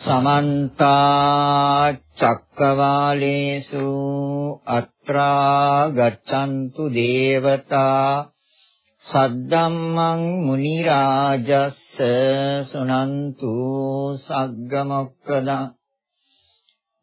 සමන්ත චක්කවාලේසු අත්‍රා ගච්ඡන්තු දේවතා සද්දම්මං මුනි රාජස්ස සුනන්තු සග්ග මොක්කදා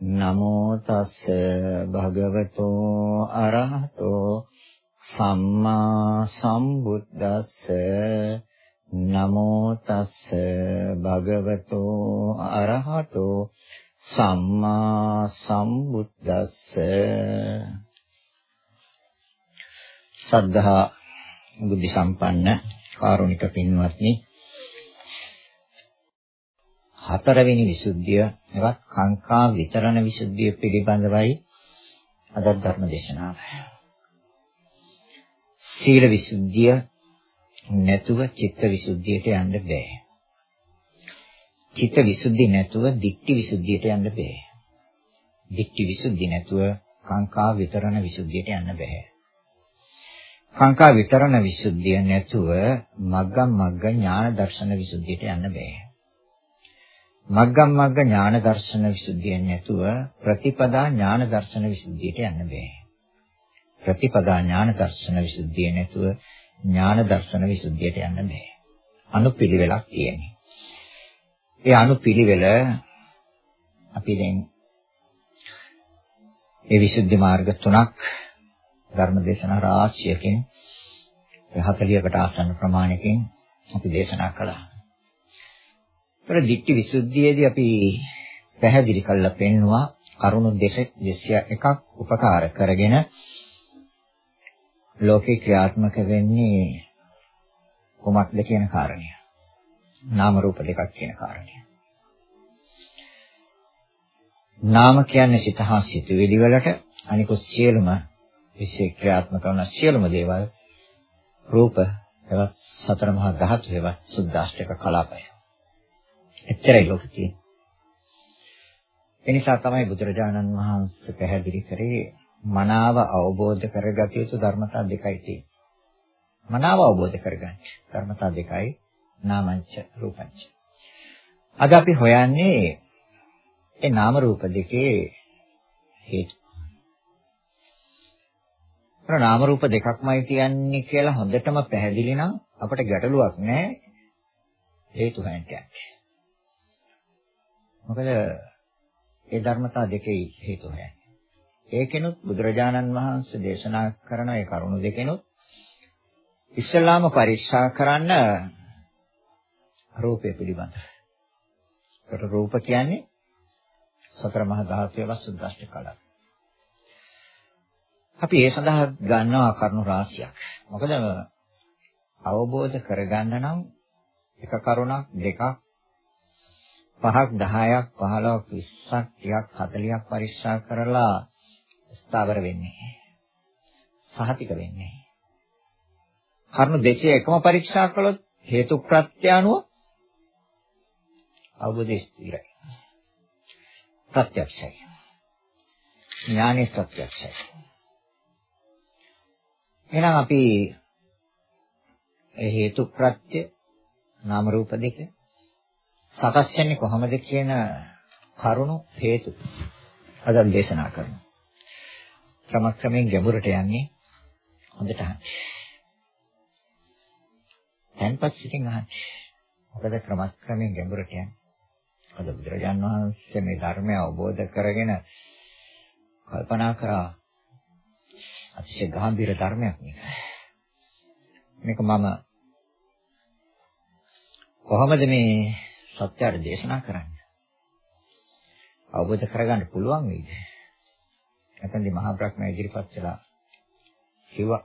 නමෝ තස්ස භගවතෝ අරහතෝ සම්මා සම්බුද්දස්ස. නමෝ තස්ස භගවතෝ අරහතෝ සම්මා සම්බුද්දස්ස. සද්ධා බුද්ධ සම්පන්න කාරුණික පින්වත්නි හතරවෙනි විසුද්ධිය එවත් කාංකා විතරණ විසුද්ධිය පිළිබඳවයි අද ධර්ම දේශනාව. සීල විසුද්ධිය නැතුව චිත්ත විසුද්ධියට යන්න බෑ. චිත්ත විසුද්ධි නැතුව දික්ටි විසුද්ධියට යන්න බෑ. දික්ටි විසුද්ධි නැතුව කාංකා විතරණ විසුද්ධියට යන්න බෑ. කාංකා විතරණ විසුද්ධිය නැතුව මග්ගම් මග්ග ඥාන දර්ශන විසුද්ධියට යන්න බෑ. මග්ගම් මග්ග ඥාන දර්ශන විසුද්ධිය නැතුව ප්‍රතිපදා ඥාන දර්ශන විසුද්ධියට යන්න බෑ. ප්‍රතිපදා ඥාන දර්ශන විසුද්ධිය නැතුව ඥාන දර්ශන විසුද්ධියට යන්න බෑ. අනුපිළිවෙලක් තියෙනවා. ඒ අනුපිළිවෙල අපි දැන් ඒ විසුද්ධි මාර්ග තුනක් ධර්ම දේශනා රාශියකින් 40කට ආසන්න ප්‍රමාණයකින් අපි දේශනා කළා. ඒතර දිට්ඨි විසුද්ධියේදී අපි පැහැදිලි කළා පෙන්නවා කරුණු දෙක 201ක් උපකාර කරගෙන ලෝකේ ක්‍රියාත්මක වෙන්නේ කොමක්ද කියන කාරණය. නාම රූප දෙකක් කියන කාරණය. නාම කියන්නේ සිත හා සිතුවිලි වලට අනිකුත් සියලුම විශේෂ ක්‍රියාත්මක වන සියලුම දේවල් රූප එවත් සතර මහා ධාතු එවත් සුද්දාෂ්ටක කලාපය. එච්චරයි ලෝකේ තියෙන්නේ. එනිසා තමයි බුදුරජාණන් වහන්සේ පැහැදිලි කරේ මනාව අවබෝධ කරගත යුතු ධර්මතා දෙකයි තියෙන්නේ. මනාව අවබෝධ කරගන්න ධර්මතා දෙකයි නාමංච රූපංච. අද අපි හොයන්නේ ඒ නාම රූප දෙකේ හේතු. අර නාම රූප දෙකක්මයි කියන්නේ කියලා හොඳටම පැහැදිලි නම් අපට ගැටලුවක් නැහැ හේතු හොයන්න මොකද ඒ ධර්මතා දෙකේ හේතු හොයන්නේ. ඒකෙනුත් බුදුරජාණන් වහන්සේ දේශනා කරන ඒ කරුණු දෙකෙනුත් ඉස්සලාම පරීක්ෂා කරන්න රූපය පිළිබඳ. ඒකට රූප කියන්නේ සතර මහා ධාතුවේ වසුද්දාෂ්ට කලක්. අපි ඒ සඳහා ගන්නවා කරුණු රාශියක්. මොකද අවබෝධ කරගන්න නම් එක කරුණක් දෙකක් පහක් 10ක් 15ක් 20ක් 30ක් 40ක් පරීක්ෂා කරලා ස්ථාවර වෙන්නේ. සහතික වෙන්නේ. කරුණු දෙකේ එකම පරීක්ෂා කළොත් හේතු ප්‍රත්‍ය අනුව අවබෝධය ස්ථිරයි. ප්‍රත්‍යක්ෂයි. ඥානෙ ප්‍රත්‍යක්ෂයි. එහෙනම් අපි ඒ හේතු ප්‍රත්‍ය නාම රූප දෙක සකස් වෙන්නේ කොහොමද කියන කරුණු හේතු අද දේශනා කරනවා. ක්‍රමක්‍රමයෙන් ගැඹුරට යන්නේ හොඳට අහන්න. තැන්පත් සිටින් අහන්න. මොකද ක්‍රමක්‍රමයෙන් ගැඹුරට යන්නේ. අද බුදුරජාන් වහන්සේ මේ ධර්මය අවබෝධ කරගෙන කල්පනා කරා අතිශය ගැඹීර ධර්මයක් මේක. මේක මම කොහොමද මේ සත්‍යයට දේශනා කරන්නේ? අවබෝධ කරගන්න පුළුවන් වෙයිද? එතෙන්දී මහා බ්‍රහ්මයා ඉදිරිපත් කළා. කිව්වා.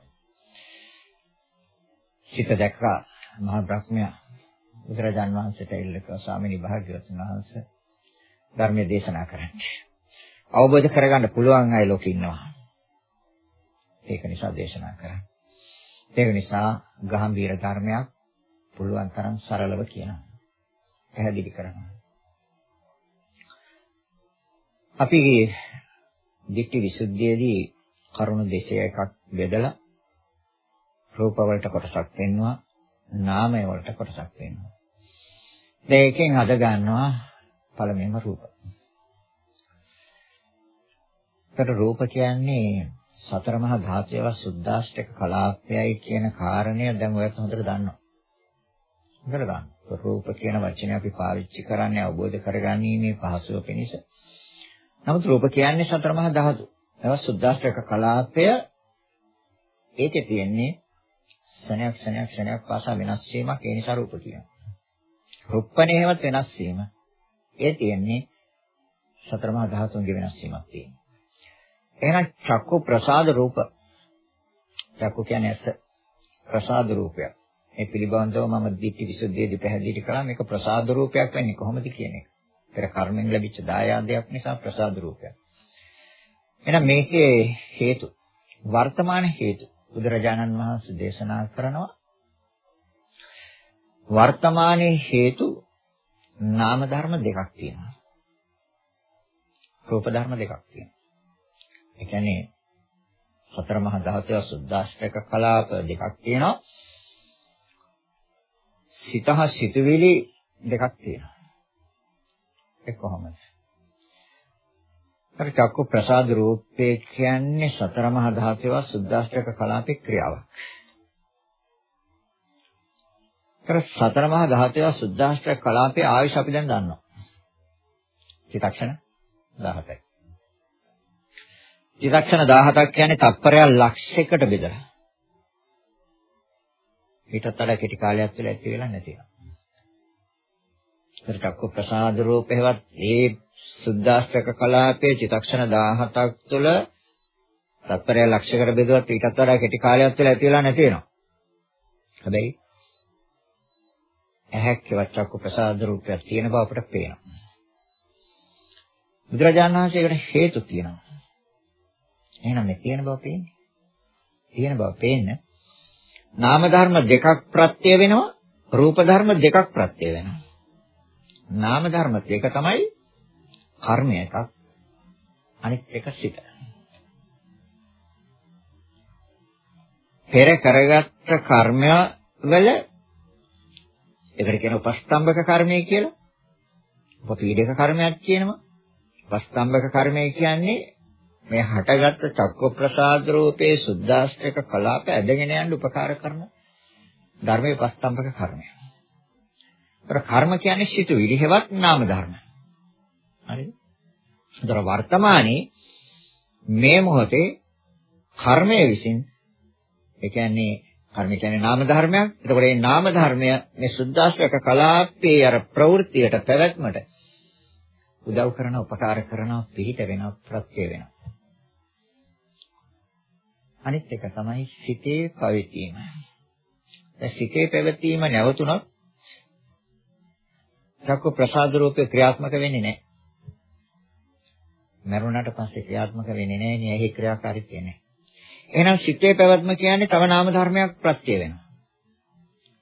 සිත දැක්කා මහා බ්‍රහ්මයා බුදුරජාන් වහන්සේට ඉල්ලක ස්වාමීනි භාග්‍යවතුන් වහන්සේ ධර්මයේ දේශනා කරන්න. අවබෝධ කරගන්න පුළුවන් අය ලෝකෙ ඉන්නවා. ඒක නිසා දේශනා කරා. ඒක නිසා ගාම්භීර ධර්මයක් පුළුවන් තරම් සරලව කියනවා. පැහැදිලි කරනවා. අපි දික්ටි විසුද්ධියේදී කරුණු 21ක් බෙදලා රූප වලට කොටසක් පෙන්වුවා නාමය වලට කොටසක් පෙන්වුවා. දෙකෙන් අද ගන්නවා පළමුවෙන්ම රූප. ඒකට රූප කියන්නේ සතර මහා ධාතුව සුද්දාෂ්ටක කලාපයයි කියන කාරණය දැන් ඔයත් හොඳට දන්නවා. හොඳට දන්නවා. රූප කියන වචනේ අපි පාවිච්චි කරන්නේ අවබෝධ කරගැනීමේ පහසුව පිණිස. නමුත් රූප කියන්නේ සතර මහා ධාතු. ඒවා සුද්දාෂ්ටක කලාපය ඒකේ තියෙන්නේ සනයක් සනයක් සනයක් පාසා වෙනස් වීමක් ඒ නිසා රූප කියනවා. රුප්පණේවත් වෙනස් වීම. ඒ තියෙන්නේ සතර මහා ධාතුන්ගේ වෙනස් වීමක් තියෙනවා. එහෙනම් චක්කු ප්‍රසාද රූප. චක්කු කියන්නේ ඇස ප්‍රසාද රූපයක්. මේ පිළිබඳව මම දිට්ඨි විසුද්ධියේදී පැහැදිලි කළා මේක ප්‍රසාද රූපයක් වෙන්නේ කොහොමද කියන එක. පෙර කර්මෙන් ලැබිච්ච දායාදයක් නිසා ප්‍රසාද රූපයක්. එහෙනම් මේකේ හේතු වර්තමාන හේතු බුදුරජාණන් වහන්සේ දේශනා කරනවා වර්තමානයේ හේතු නාම ධර්ම දෙකක් තියෙනවා. රූප ධර්ම දෙකක් තියෙනවා. ඒ කියන්නේ සතර මහා ධාතුව සුද්දාෂ්ටක කලාප දෙකක් තියෙනවා. සිතහ සිතුවිලි දෙකක් තියෙනවා. ඒ කොහොමද? අර චක්කු ප්‍රසාද රූපේ කියන්නේ සතර මහා ධාතුව සුද්දාෂ්ටක කලාපේ ක්‍රියාවක්. අර සතර මහා ධාතුව සුද්දාෂ්ටක කලාපේ ආයුෂ අපි දැන් දන්නවා. චිත්තක්ෂණ 17යි. චිත්තක්ෂණ 17ක් කියන්නේ තත්පරයක් ලක්ෂයකට බෙදලා. ඊටත් වඩා කෙටි කාලයක් තුළ ඇති වෙලා නැති වෙනවා. ඒකට චක්කු ප්‍රසාද රූපේවත් ඒ සුද්දාස්ත්‍රක කලාපයේ චිත්තක්ෂණ 17ක් තුළ තත්පරය ලක්ෂයකට බෙදුවත් ඊටත් වඩා කෙටි කාලයක් තුළ ඇති වෙලා නැති වෙනවා. හැබැයි ඇහැක් චක්කු ප්‍රසාද රූපයක් තියෙන බව අපට පේනවා. බුදුරජාණන් වහන්සේකට හේතු තියෙනවා. එහෙනම් මේ තියෙන බව පේන්නේ. තියෙන බව පේන්න නාම ධර්ම දෙකක් ප්‍රත්‍ය වෙනවා රූප ධර්ම දෙකක් ප්‍රත්‍ය වෙනවා. නාම ධර්ම දෙක තමයි කර්මය එකක් අනිත් එක සිත. පෙර කරගත්ත කර්මය වල ඒකට කියන උපස්තම්භක කර්මය කියලා. උපපීඩක කර්මයක් කියනවා. උපස්තම්භක කර්මය කියන්නේ මේ හටගත්ත චක්ක ප්‍රසාද රූපේ සුද්දාස්ත්‍රක කලාප ඇදගෙන යන්න උපකාර කරන ධර්මයේ උපස්තම්භක කර්මය. ඒතර කර්ම කියන්නේ සිතුවිලි හෙවත් නාම ධර්ම. හරිද? ඒතර වර්තමානයේ මේ මොහොතේ කර්මය විසින් ඒ කියන්නේ කර්ම කියන්නේ නාම ධර්මයක්. එතකොට මේ නාම ධර්මය මේ සුද්දාස්ත්‍රක කලාපයේ අර ප්‍රවෘත්තියට පැවැත්මට උදව් කරන උපකාර කරන පිහිට වෙන ප්‍රත්‍ය වෙනවා. අනිත් එක තමයි සිතේ පැවතීම. දැන් සිතේ පැවතීම නැවතුනොත් චක්ක ප්‍රසාද රූපේ ක්‍රියාත්මක වෙන්නේ නැහැ. මරුණාට පස්සේ ක්‍රියාත්මක වෙන්නේ නැහැ නේ. එහි ක්‍රියාකාරීත්වය නැහැ. එහෙනම් සිතේ පැවැත්ම කියන්නේ තව නාම ධර්මයක් ප්‍රත්‍ය වෙනවා.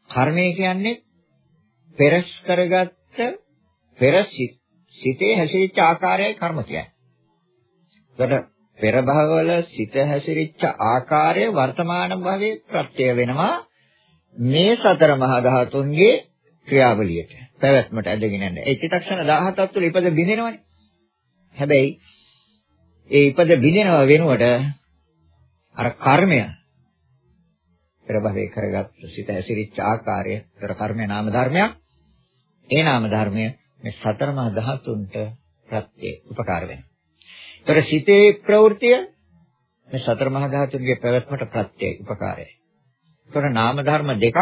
කර්මය කියන්නේ පෙරස් කරගත්ත පෙර සිතේ හැසිරිච්ච ආකාරයයි කර්ම කියන්නේ. එතකොට පෙර භවවල සිත හැසිරිච්ච ආකාරය වර්තමාන භවයේ ප්‍රත්‍ය වෙනවා මේ සතර මහා ධාතුන්ගේ ක්‍රියාවලියට පැවැත්මට ඇදගෙන යන. ඒ චිත්තක්ෂණ 17ක් තුළ ඉපද බිඳිනවනේ. හැබැයි ඒ ඉපද බිඳිනව වෙනුවට අර කර්මය පෙර භවයේ කරගත් සිත හැසිරිච්ච ආකාරය පෙර කර්මය නාම ධර්මයක්. ඒ නාම ධර්මය මේ සතර මහා ධාතුන්ට ප්‍රත්‍ය උපකාර වෙනවා. ඒතර සිතේ ප්‍රවෘතිය මේ සතර මහා ධාතුන්ගේ පැවැත්මට ප්‍රත්‍යය උපකාරයයි. ඒතර නාම ධර්ම දෙකක්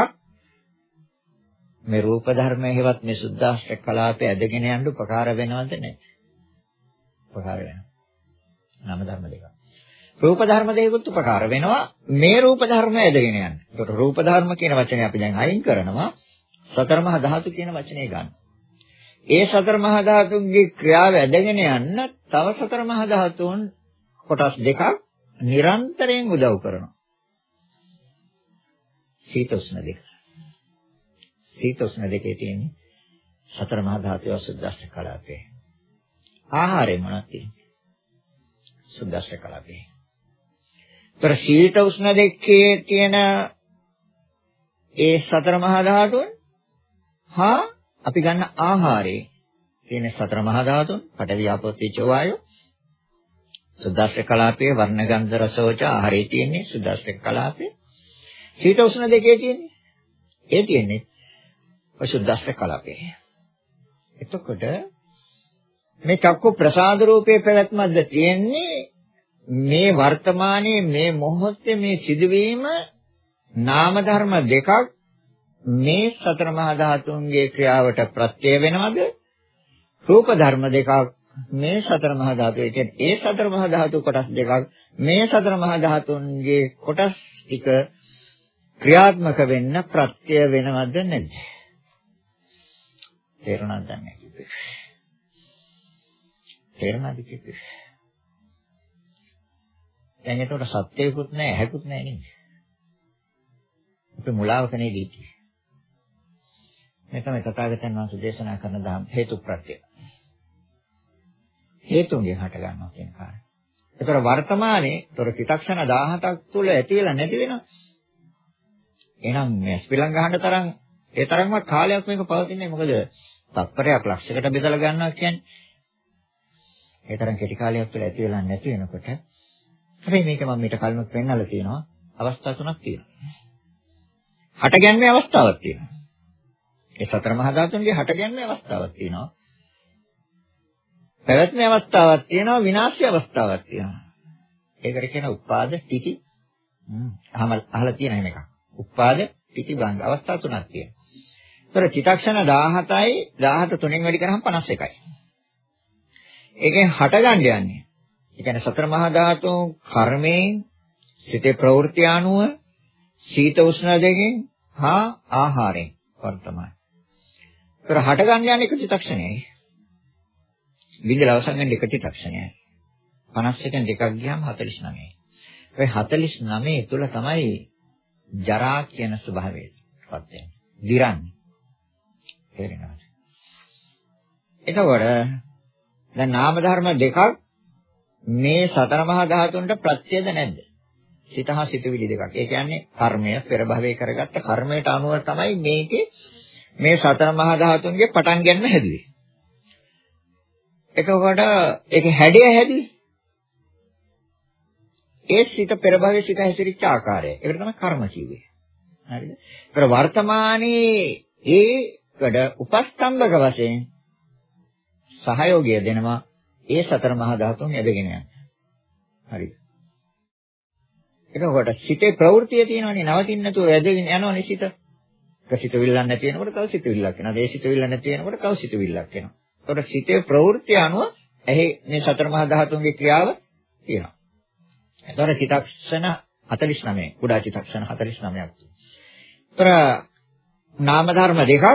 මේ රූප ධර්ම හේවත් මේ සුද්දාෂ්ටක කලාපය ඇදගෙන යන්න උපකාර වෙනවද නැහැ? උපකාර වෙනවා. නාම ධර්ම දෙකක්. රූප ධර්ම දෙකකුත් උපකාර වෙනවා මේ රූප ධර්ම ඇදගෙන යන්න. ඒකට රූප ධර්ම කියන වචනේ අපි දැන් අයින් කරනවා සතර මහා ධාතු කියන වචනේ ගන්න. ඒ සතර මහා ධාතුන්ගේ ක්‍රියාව ඇදගෙන යන්න තව සතර මහා ධාතුන් කොටස් දෙකක් නිරන්තරයෙන් උදව් කරනවා. සීත උෂ්ණ දෙක. සීත උෂ්ණ දෙකේ තියෙන්නේ සතර මහා ධාතු සුද්දාෂ්ට කලාපේ. ආහාරය මොනවද තියෙන්නේ? සුද්දාෂ්ට කලාපේ. ତර සීත උෂ්ණ දෙකේ තියෙන ඒ සතර මහා ධාතුන් හා අපි ගන්න ආහාරයේ තියෙන සතර මහා ධාතුන් පඨවි ආපෝ තේජෝ වායෝ සුද්දාෂ්ට කලාපයේ වර්ණ ගන්ධ රසෝච ආහාරයේ තියෙන්නේ සුද්දාෂ්ට කලාපේ සීත උෂ්ණ දෙකේ තියෙන්නේ? ඒ තියෙන්නේ සුද්දාෂ්ට කලාපේ එතකොට මේ චක්කු ප්‍රසාද රූපයේ පැවැත්මක්ද තියෙන්නේ? මේ වර්තමානයේ මේ මොහොතේ මේ සිදුවීම නාම ධර්ම දෙකක් මේ සතර මහා ධාතුන්ගේ ක්‍රියාවට ප්‍රත්‍ය වෙනවද රූප ධර්ම දෙකක් මේ සතර මහා ධාතු ඒ කියන්නේ ඒ සතර මහා ධාතු කොටස් දෙකක් මේ සතර මහා ධාතුන්ගේ කොටස් ටික ක්‍රියාත්මක වෙන්න ප්‍රත්‍ය වෙනවද නැද්ද තේරුණාද නැහැ කිව්වේ. තේරුණාද කිව්වේ. දැන් ඒතකොට සත්‍යයකුත් නැහැ, ඇහැකුත් නැහැ නේද? අපි මුලාවක නේද ඉන්නේ. මේ තමයි තථාගතයන් වහන්සේ දේශනා කරන දහම් හේතු ප්‍රත්‍ය. හේතුන්ගෙන් හට ගන්නවා කියන කාරණා. ඒතර වර්තමානයේ තොර චිත්තක්ෂණ 17ක් තුල ඇති වෙලා නැති වෙනවා. එහෙනම් මේ ස්පිලං ගහන්න තරම් ඒ තරම්වත් කාලයක් මේක පවතින්නේ මොකද තත්පරයක් ලක්ෂයකට බෙදලා ගන්නවා කියන්නේ ඒ තරම් කෙටි කාලයක් තුළ ඇති වෙලා නැති වෙනකොට හැබැයි මේක මම මීට කලින් පෙන්නලා තියෙනවා අවස්ථා තුනක් තියෙනවා. හටගැන්මේ අවස්ථාවක් තියෙනවා. ඒ සතර මහා ධාතුන්ගේ හටගැන්මේ අවස්ථාවක් තියෙනවා. පැවැත්මේ අවස්ථාවක් තියෙනවා විනාශයේ අවස්ථාවක් තියෙනවා. ඒකට කියන උපාද ටිකි හ්ම් අහලා තියෙන හැම එකක්. උපාද ටිකි බංග අවස්ථා තුනක් තියෙනවා. ඒතර චිතක්ෂණ 17යි 17 තුනෙන් වැඩි කරාම 51යි. ඒකෙන් හටගන්න යන්නේ. ඒ කියන්නේ සතර මහා ධාතුන් කර්මයෙන් සිතේ ප්‍රවෘත්ති අනුව සීත උෂ්ණ දෙකෙන් හා ආහාරයෙන් වර්තමාන. ඒතර හටගන්න යන්නේ එක චිතක්ෂණයයි. විඳලා අවසන් වෙන්නේ එක චිතක්ෂණයයි. 51න් දෙකක් ගියාම 49යි. ඒ 49 තුල තමයි ජරා කියන ස්වභාවය පත් වෙන්නේ. දිරන්නේ. තේරෙනවද? එතකොට දැන් නාම ධර්ම දෙකක් මේ සතර මහා ධාතුන්ට ප්‍රත්‍යද නැද්ද? සිත හා සිතුවිලි දෙකක්. ඒ කියන්නේ කර්මය පෙර භවයේ කරගත්ත කර්මයට අනුව තමයි මේකේ මේ සතර මහා ධාතුන්ගේ පටන් ගන්න හැදුවේ. එතකොට ඒකේ හැඩය හැදුවේ. ඒ සිත පෙර භවයේ සිත හැසිරිච්ච ආකාරය. ඒකට තමයි කර්ම කිව්වේ. හරිද? ඒතර වර්තමානයේ ඒ කට උපස්තම්භක වශයෙන් සහයෝගය දෙනවා ඒ සතර මහා ධාතුන් ඇදගෙන යන. හරිද? එතකොට සිතේ ප්‍රවෘත්තිය තියෙනවනේ නවතින්න නැතුව ඇදගෙන යනවනේ සිත. සිත විල්ලක් නැති වෙනකොට තව සිත විල්ලක් එනවා. ඒ සිත විල්ල නැති වෙනකොට තව සිත විල්ලක් එනවා. එතකොට සිතේ ප්‍රවෘත්තිය අනුව එහි මේ සතර මහා ධාතුන්ගේ ක්‍රියාව තියෙනවා. එතකොට චිත්තක්ෂණ 49 කුඩා චිත්තක්ෂණ 49ක්. ඒතර නාම ධර්ම දෙකක්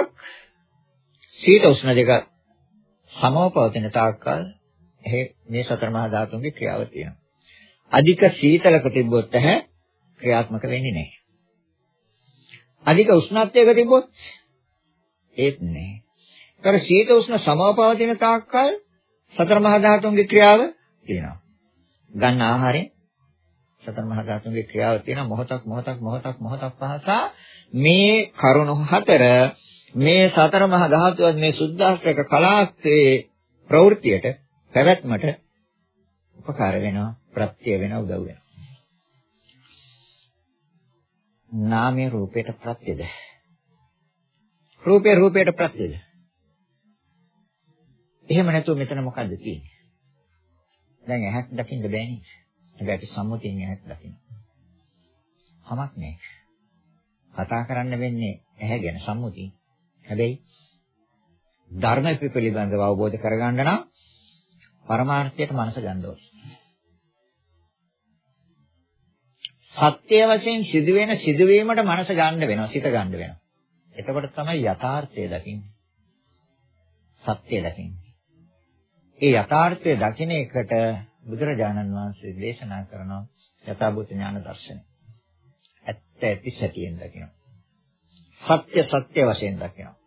සීත උෂ්ණ දෙක සමව පවතින තාක්කල් එහි මේ සතර මහා ධාතුන්ගේ ක්‍රියාව තියෙනවා. අධික සීතලක තිබ්බොත් ඇහැ ක්‍රියාත්මක වෙන්නේ නැහැ. අධික උෂ්ණත්වයක තිබ්බොත් ඒත් නැහැ. ඒතර සීත උෂ්ණ සමව පවතින තාක්කල් සතර මහා ධාතුන්ගේ ක්‍රියාව තියෙනවා. ගන්න ආහාරයෙන් සතර මහා ධාතුන්ගේ ක්‍රියාව තියෙන මොහොතක් මොහොතක් මොහොතක් මොහොතක් පහසා මේ කරුණු හතර මේ සතර මහා ධාතුවත් මේ සුද්ධාස්ත්‍රක කලාස්ත්‍රයේ ප්‍රවෘත්තියට පැවැත්මට උපකාර වෙනවා ප්‍රත්‍ය වෙනවා උදව් වෙනවා නාමයේ රූපයට ප්‍රත්‍යද? රූපේ රූපයට ප්‍රත්‍යද? එහෙම නැතුව මෙතන මොකද්ද තියෙන්නේ? දැන් ඇහක් දකින්න බෑනේ. හැබැයි සම්මුතියෙන් ඇහක් දකින්න හමක් නෑ කතා කරන්න වෙන්නේ ඇහැ ගැන සම්මුතිය. හැබැයි ධර්ම පිළිබඳව අවබෝධ කරගන්න නම් පරමාර්ථයට මනස ගන්න ඕනේ. සත්‍ය වශයෙන් සිදුවෙන සිදුවීමට මනස ගන්න වෙනවා, සිත ගන්න වෙනවා. එතකොට තමයි යථාර්ථය දකින්නේ. සත්‍ය දකින්නේ. ඒ යථාර්ථය දකින එකට බුදුරජාණන් වහන්සේ දේශනා කරනවා යථාභූත ඥාන දර්ශනය. ඇත්ත ඇති සැටියෙන් දකිනවා. සත්‍ය සත්‍ය වශයෙන් දකිනවා.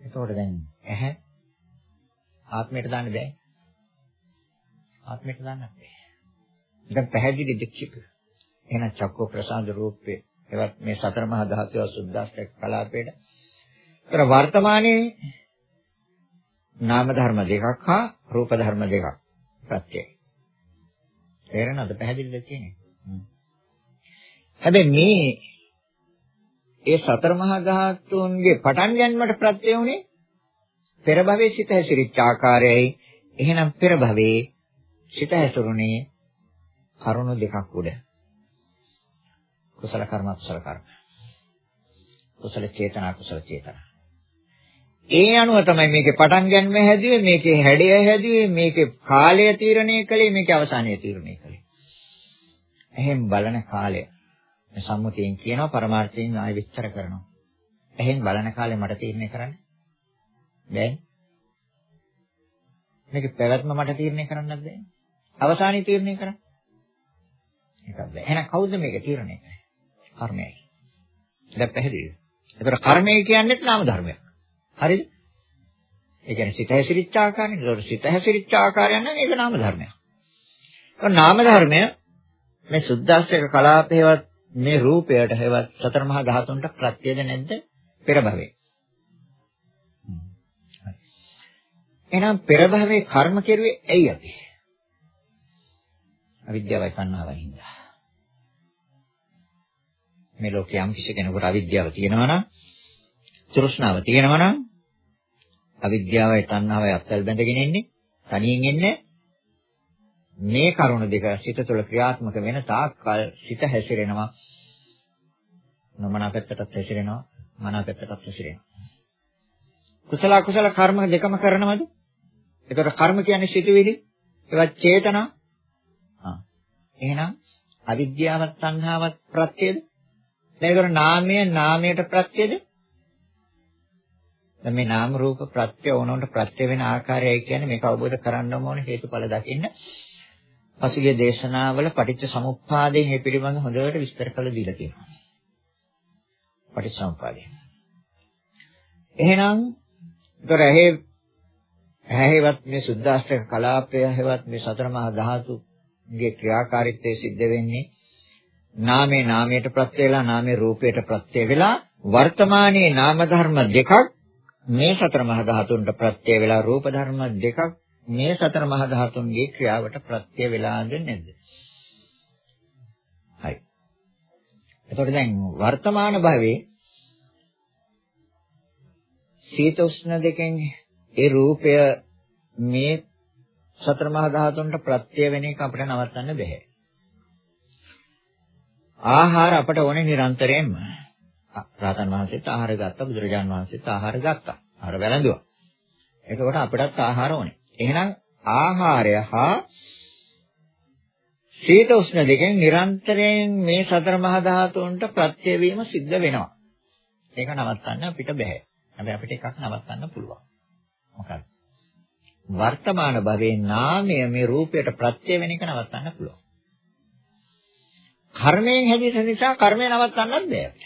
එතකොට දැන් ඇහැ ආත්මයට දාන්න බෑ. ආත්මයට දාන්න බෑ. දැන් පැහැදිලි දෙච්චික. එහෙනම් චක්කෝ ප්‍රසාද රූපේ එවත් මේ සතර මහා ධාතුව සුද්දාස්තක කලාපේට. ඒතර වර්තමානයේ නාම ධර්ම දෙකක් හා රූප ධර්ම දෙකක් ප්‍රත්‍යයයි. තේරෙනවද පැහැදිලිද කියන්නේ? හැබැයි මේ ඒ සතර මහා ධාතුන්ගේ පටන් ගැනීමට ප්‍රත්‍ය වුණේ පෙර භවයේ සිත හැසිරිච්ච ආකාරයයි එහෙනම් පෙර භවයේ සිත හැසිරුණේ කරුණු දෙකක් උඩ කුසල කර්ම අකුසල කර්ම කුසල චේතනා කුසල චේතනා ඒ අනුව තමයි මේකේ පටන් ගැනීම හැදුවේ මේකේ හැඩය හැදුවේ මේකේ කාලය තීරණය කළේ මේකේ අවසානය තීරණය කළේ එහෙන් බලන කාලය මේ සම්මුතියෙන් කියනවා පරමාර්ථයෙන් ආයෙ විස්තර කරනවා එහෙන් බලන කාලේ මට තීරණය කරන්න බැහැ. මේක පැවැත්ම මට තීරණය කරන්නත් බැහැ. අවසානයේ තීරණය කරන්න. ඒකත් බැහැ. එහෙනම් කවුද මේක තීරණය කරන්නේ? කර්මයයි. දැන් පැහැදිලිද? ඒතර කර්මය කියන්නේ නාම ධර්මයක්. හරිද? ඒ කියන්නේ සිත හැසිරිච්ච ආකාරය. ඒතර සිත හැසිරිච්ච ආකාරය නම් ඒක නාම ධර්මයක්. ඒතර නාම ධර්මය මේ සුද්දාස්තික කලාපේවත් මේ රූපයට හේවත් සතර මහා ධාතුන්ට ප්‍රත්‍යද නැද්ද? පෙර භවයේ. එහෙනම් පෙර භවයේ කර්ම කෙරුවේ ඇයි අපි? අවිද්‍යාවයි තණ්හාවයි හින්දා. මේ ලෝකයේ යම් කිසි කෙනෙකුට අවිද්‍යාව තියෙනවා නම්, තෘෂ්ණාව තියෙනවා නම්, අවිද්‍යාවයි තණ්හාවයි අත්වල බැඳගෙන ඉන්නේ, තනියෙන් ඉන්නේ. මේ කරුණ දෙක සිත තුළ ක්‍රියාත්මක වෙන තාක්කල් සිත හැසිරෙනවා. නොමනා පැත්තටත් හැසිරෙනවා, මනා පැත්තටත් හැසිරෙනවා. කුසල අකුසල කර්ම දෙකම කරනවද? එතකොට කර්ම කියන්නේ සිතුවිලි, ඒවත් චේතනා. ආ. එහෙනම් අවිද්‍යාවත් සංහාවත් ප්‍රත්‍යද? දැන් ඒතර නාමය නාමයට ප්‍රත්‍යද? දැන් මේ නාම රූප ප්‍රත්‍ය ඕනොන්ට ප්‍රත්‍ය වෙන ආකාරයයි කියන්නේ මේක අවබෝධ කරගන්න ඕනේ හේතුඵල දකින්න. පසුගිය දේශනාවල පටිච්ච සමුප්පාදයෙන් මේ පිළිබඳව හොඳට විස්තර කළ දීලා තියෙනවා. පටිච්ච සමුප්පාදය. එහෙනම් ඒතර ඇහි හැහෙවත් මේ සුද්දාස්ත්‍රක කලාපය හැවත් මේ සතර මහා ධාතුගේ ක්‍රියාකාරීත්වය සිද්ධ වෙන්නේ නාමේ නාමයට ප්‍රත්‍ය වෙලා නාමේ රූපයට ප්‍රත්‍ය වෙලා වර්තමානයේ නාම ධර්ම දෙකක් මේ සතර මහා ධාතුන්ට ප්‍රත්‍ය වෙලා රූප ධර්ම දෙකක් මේ සතර මහා ධාතුන්ගේ ක්‍රියාවට ප්‍රත්‍ය වෙලාද නැද්ද? හරි. එතකොට දැන් වර්තමාන භවයේ සීත උෂ්ණ දෙකෙන් ඒ රූපය මේ සතර මහා ධාතුන්ට ප්‍රත්‍ය වෙන එක අපිට නවත්තන්න බෑ. ආහාර අපට ඕනේ නිරන්තරයෙන්ම. රාතන් වහන්සේත් ආහාර ගත්තා, බුදුරජාන් වහන්සේත් ආහාර ගත්තා. ආහාර වැළඳුවා. එතකොට අපිටත් ආහාර ඕනේ. එහෙනම් ආහාරය හා සීත උෂ්ණ දෙකෙන් නිරන්තරයෙන් මේ සතර මහා ධාතුන්ට ප්‍රත්‍ය වීම සිද්ධ වෙනවා. ඒක නවත්තන්න අපිට බෑ. හැබැයි අපිට එකක් නවත්තන්න පුළුවන්. මොකක්ද? වර්තමාන භවයේ නාමය මේ රූපයට ප්‍රත්‍ය වෙන එක නවත්තන්න පුළුවන්. කර්මයෙන් හැදිච්ච නිසා කර්මය නවත්තන්නත් බෑ අපිට.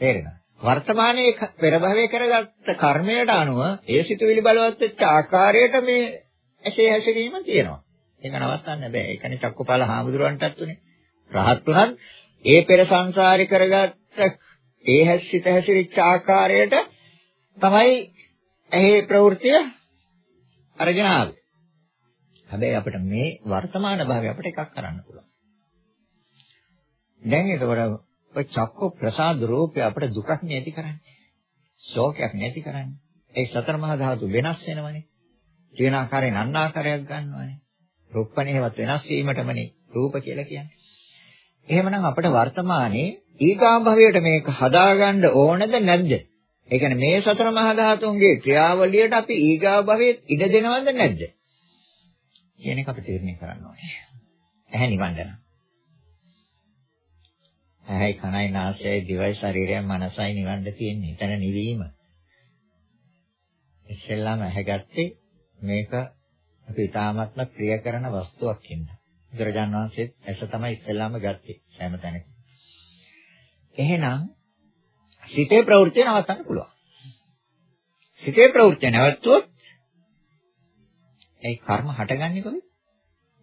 තේරෙනවද? වර්තමානයේ පෙර භවයේ කරගත්ත කර්මයට අනුව ඒ සිතුවිලි බලවත් වෙච්ච ආකාරයට මේ ඇසේ හැසිරීම තියෙනවා. ඒක නවත්තන්න බෑ. ඒකනේ චක්කපාල හාමුදුරුවන්ටත් උනේ. රහත් උනත් ඒ පෙර සංසාරේ කරගත්ත ඒ හැසිත හැසිරිච්ච ආකාරයට තමයි ඇහි ප්‍රවෘත්තිය අරගෙන ආවේ. හැබැයි අපිට මේ වර්තමාන භාවය අපිට එකක් කරන්න පුළුවන්. දැන් ඒකවල ඔය චක්ක ප්‍රසාද රූපය අපිට දුකක් නැති කරන්නේ. ශෝකයක් නැති කරන්නේ. ඒ සතර මහා ධාතු වෙනස් වෙනවනේ. තියෙන ආකාරයෙන් අන්න ආකාරයක් ගන්නවනේ. රූපණේවත් වෙනස් වීමටමනේ රූප කියලා කියන්නේ. එහෙමනම් අපිට වර්තමානයේ ඊගා භවයට මේක හදාගන්න ඕනද නැද්ද? ඒ කියන්නේ මේ සතර මහා ධාතුන්ගේ ක්‍රියාවලියට අපි ඊගා භවයේ ඉඩ දෙනවද නැද්ද? කියන එක අපි තීරණය කරන්න ඕනේ. ඇහැ නිවන්න. ඇහැයි කනයි නාසයයි දිවයි ශරීරයයි මනසයි නිවන්න තියෙන්නේ. එතන නිවීම. ඉස්සෙල්ලාම ඇහැගත්තේ මේක අපි ඊටාත්ම ප්‍රිය කරන වස්තුවක් ඉන්න. බුදුරජාණන් වහන්සේත් ඇස තමයි ඉස්සෙල්ලාම ගත්තේ හැම තැනක. එහෙනම් සිතේ ප්‍රවෘත්ති නවත්තන්න පුළුවන්. සිතේ ප්‍රවෘත්ති නැවතුවොත් ඒ කර්ම හටගන්නේ කොහොමද?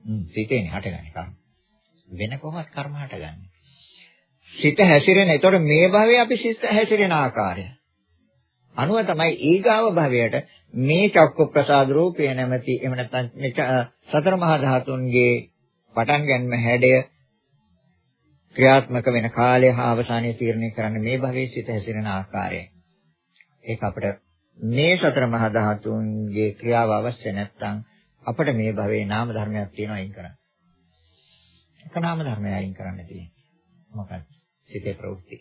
හ්ම් සිතේනේ හටගන්නේ කර්ම. වෙන කොහොමද කර්ම හටගන්නේ? සිත හැසිරෙන. ඒතකොට මේ භවයේ අපි සිත හැසිරෙන ආකාරය. අනුව තමයි ඊගාව භවයට මේ චක්ක ප්‍රසාද රූපය නැමැති එහෙම නැත්නම් සතර මහා ධාතුන්ගේ පටන් ගන්න හැඩය ක්‍රියාත්මක වෙන කාලය හා අවසානය තීරණය කරන්න මේ භවයේ සිට හැසිරෙන ආකාරය. ඒක අපිට මේ සතර මහා ධාතුන්ගේ ක්‍රියාව අවශ්‍ය නැත්නම් අපිට මේ භවයේ නාම ධර්මයක් තියෙනවා අයින් කරන්න. එක නාම ධර්මයක් අයින් කරන්න තියෙන්නේ. මොකක්ද? සිතේ ප්‍රවෘත්ති.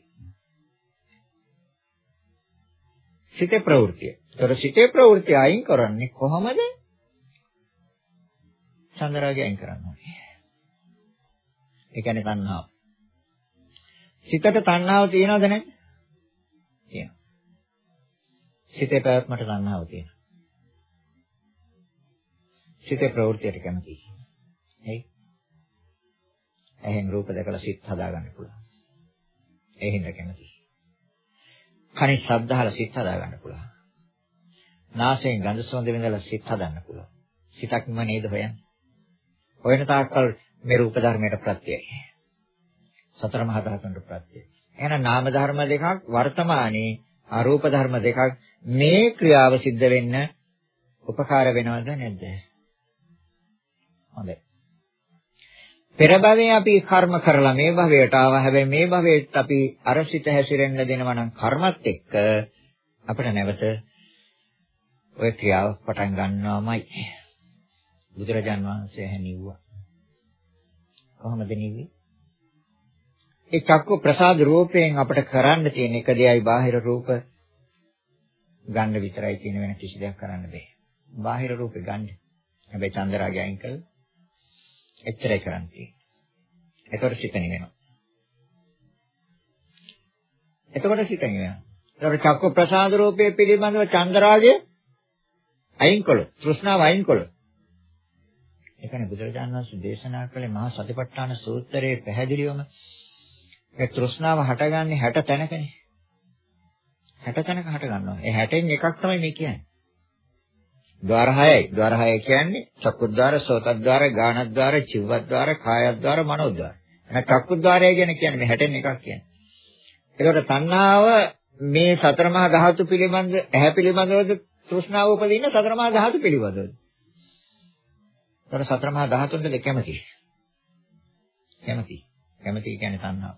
සිතේ ප්‍රවෘත්තිය. ඒතර සිතේ ප්‍රවෘත්තිය අයින් කරන්නේ කොහොමද? චන්දරාගය අයින් කරන්න ඕනේ. ඒ කියන්නේ තණ්හාව. සිතට තණ්හාව තියෙනවද නැද්ද? තියෙනවා. සිතේ පැවැත්මට තණ්හාව තියෙනවා. සිතේ ප්‍රවෘත්තියට කැමතියි. එයි. එහෙන් රූප දැකලා සිත් හදාගන්න පුළුවන්. ඒ හින්දා කැමතියි. කනින් ශබ්ද අහලා සිත් හදාගන්න පුළුවන්. නාසයෙන් ගඳ සුවඳ විඳලා සිත් හදන්න පුළුවන්. සිතක්ම නේද හොයන්නේ. හොයන තාක්කල් මේ රූප ධර්මයට ප්‍රත්‍යයයි. සතර මහා ධාතුන්ට ප්‍රත්‍යයයි. එහෙනම් නාම ධර්ම දෙකක් වර්තමානයේ අරූප ධර්ම දෙකක් මේ ක්‍රියාව සිද්ධ වෙන්න උපකාර වෙනවද නැද්ද? හොඳයි. පෙර භවයේ අපි කර්ම කරලා මේ භවයට ආවා. හැබැයි මේ භවයේත් අපි අරසිත හැසිරෙන්න දෙනවා නම් කර්මත් එක්ක අපිට නැවත ওই ක්‍රියාව පටන් ගන්නවාමයි. බුදුරජාන් වහන්සේ හැනිව්වා. කොහොමද නිවි? ඒ චක්ක ප්‍රසාද රූපයෙන් අපිට කරන්න තියෙන එක දෙයයි බාහිර රූප ගන්න විතරයි කියන වෙන කිසි දෙයක් කරන්න බෑ. බාහිර රූපේ ගන්න. හැබැයි චන්දරාගය අයින් කළා. එච්චරයි කරන්න තියෙන්නේ. එතකොට සිත නිවෙනවා. එතකොට සිත නිවෙනවා. එතකොට චක්ක ප්‍රසාද රූපයේ පිළිබඳව චන්දරාගය අයින් කළොත්, තෘෂ්ණාව අයින් කළොත් ඒකනේ බුදුරජාණන් වහන්සේ දේශනා කළේ මහා සතිපට්ඨාන සූත්‍රයේ පැහැදිලිවම ඒ තෘෂ්ණාව හටගන්නේ 60 තැනකනේ. 60 තැනක හට ගන්නවා. ඒ 60න් එකක් තමයි මේ කියන්නේ. ద్వාර 6යි. ద్వාර 6 කියන්නේ චක්කුද්්වාර, සෝතද්්වාර, ගානද්්වාර, චිව්වද්්වාර, කායද්්වාර, මනෝද්්වාර. එහෙනම් චක්කුද්්වාරය කියන්නේ කියන්නේ මේ 61 එකක් කියන්නේ. ඒකට තණ්හාව මේ සතර මහා ධාතු පිළිබඳ ඇහැ පිළිබඳවද තෘෂ්ණාව උපදින්න සතර මහා ධාතු පිළිබඳවද? ඒතර සතර මහා ධාතුන්ට කැමති. කැමති. කැමති කියන්නේ තණ්හාව.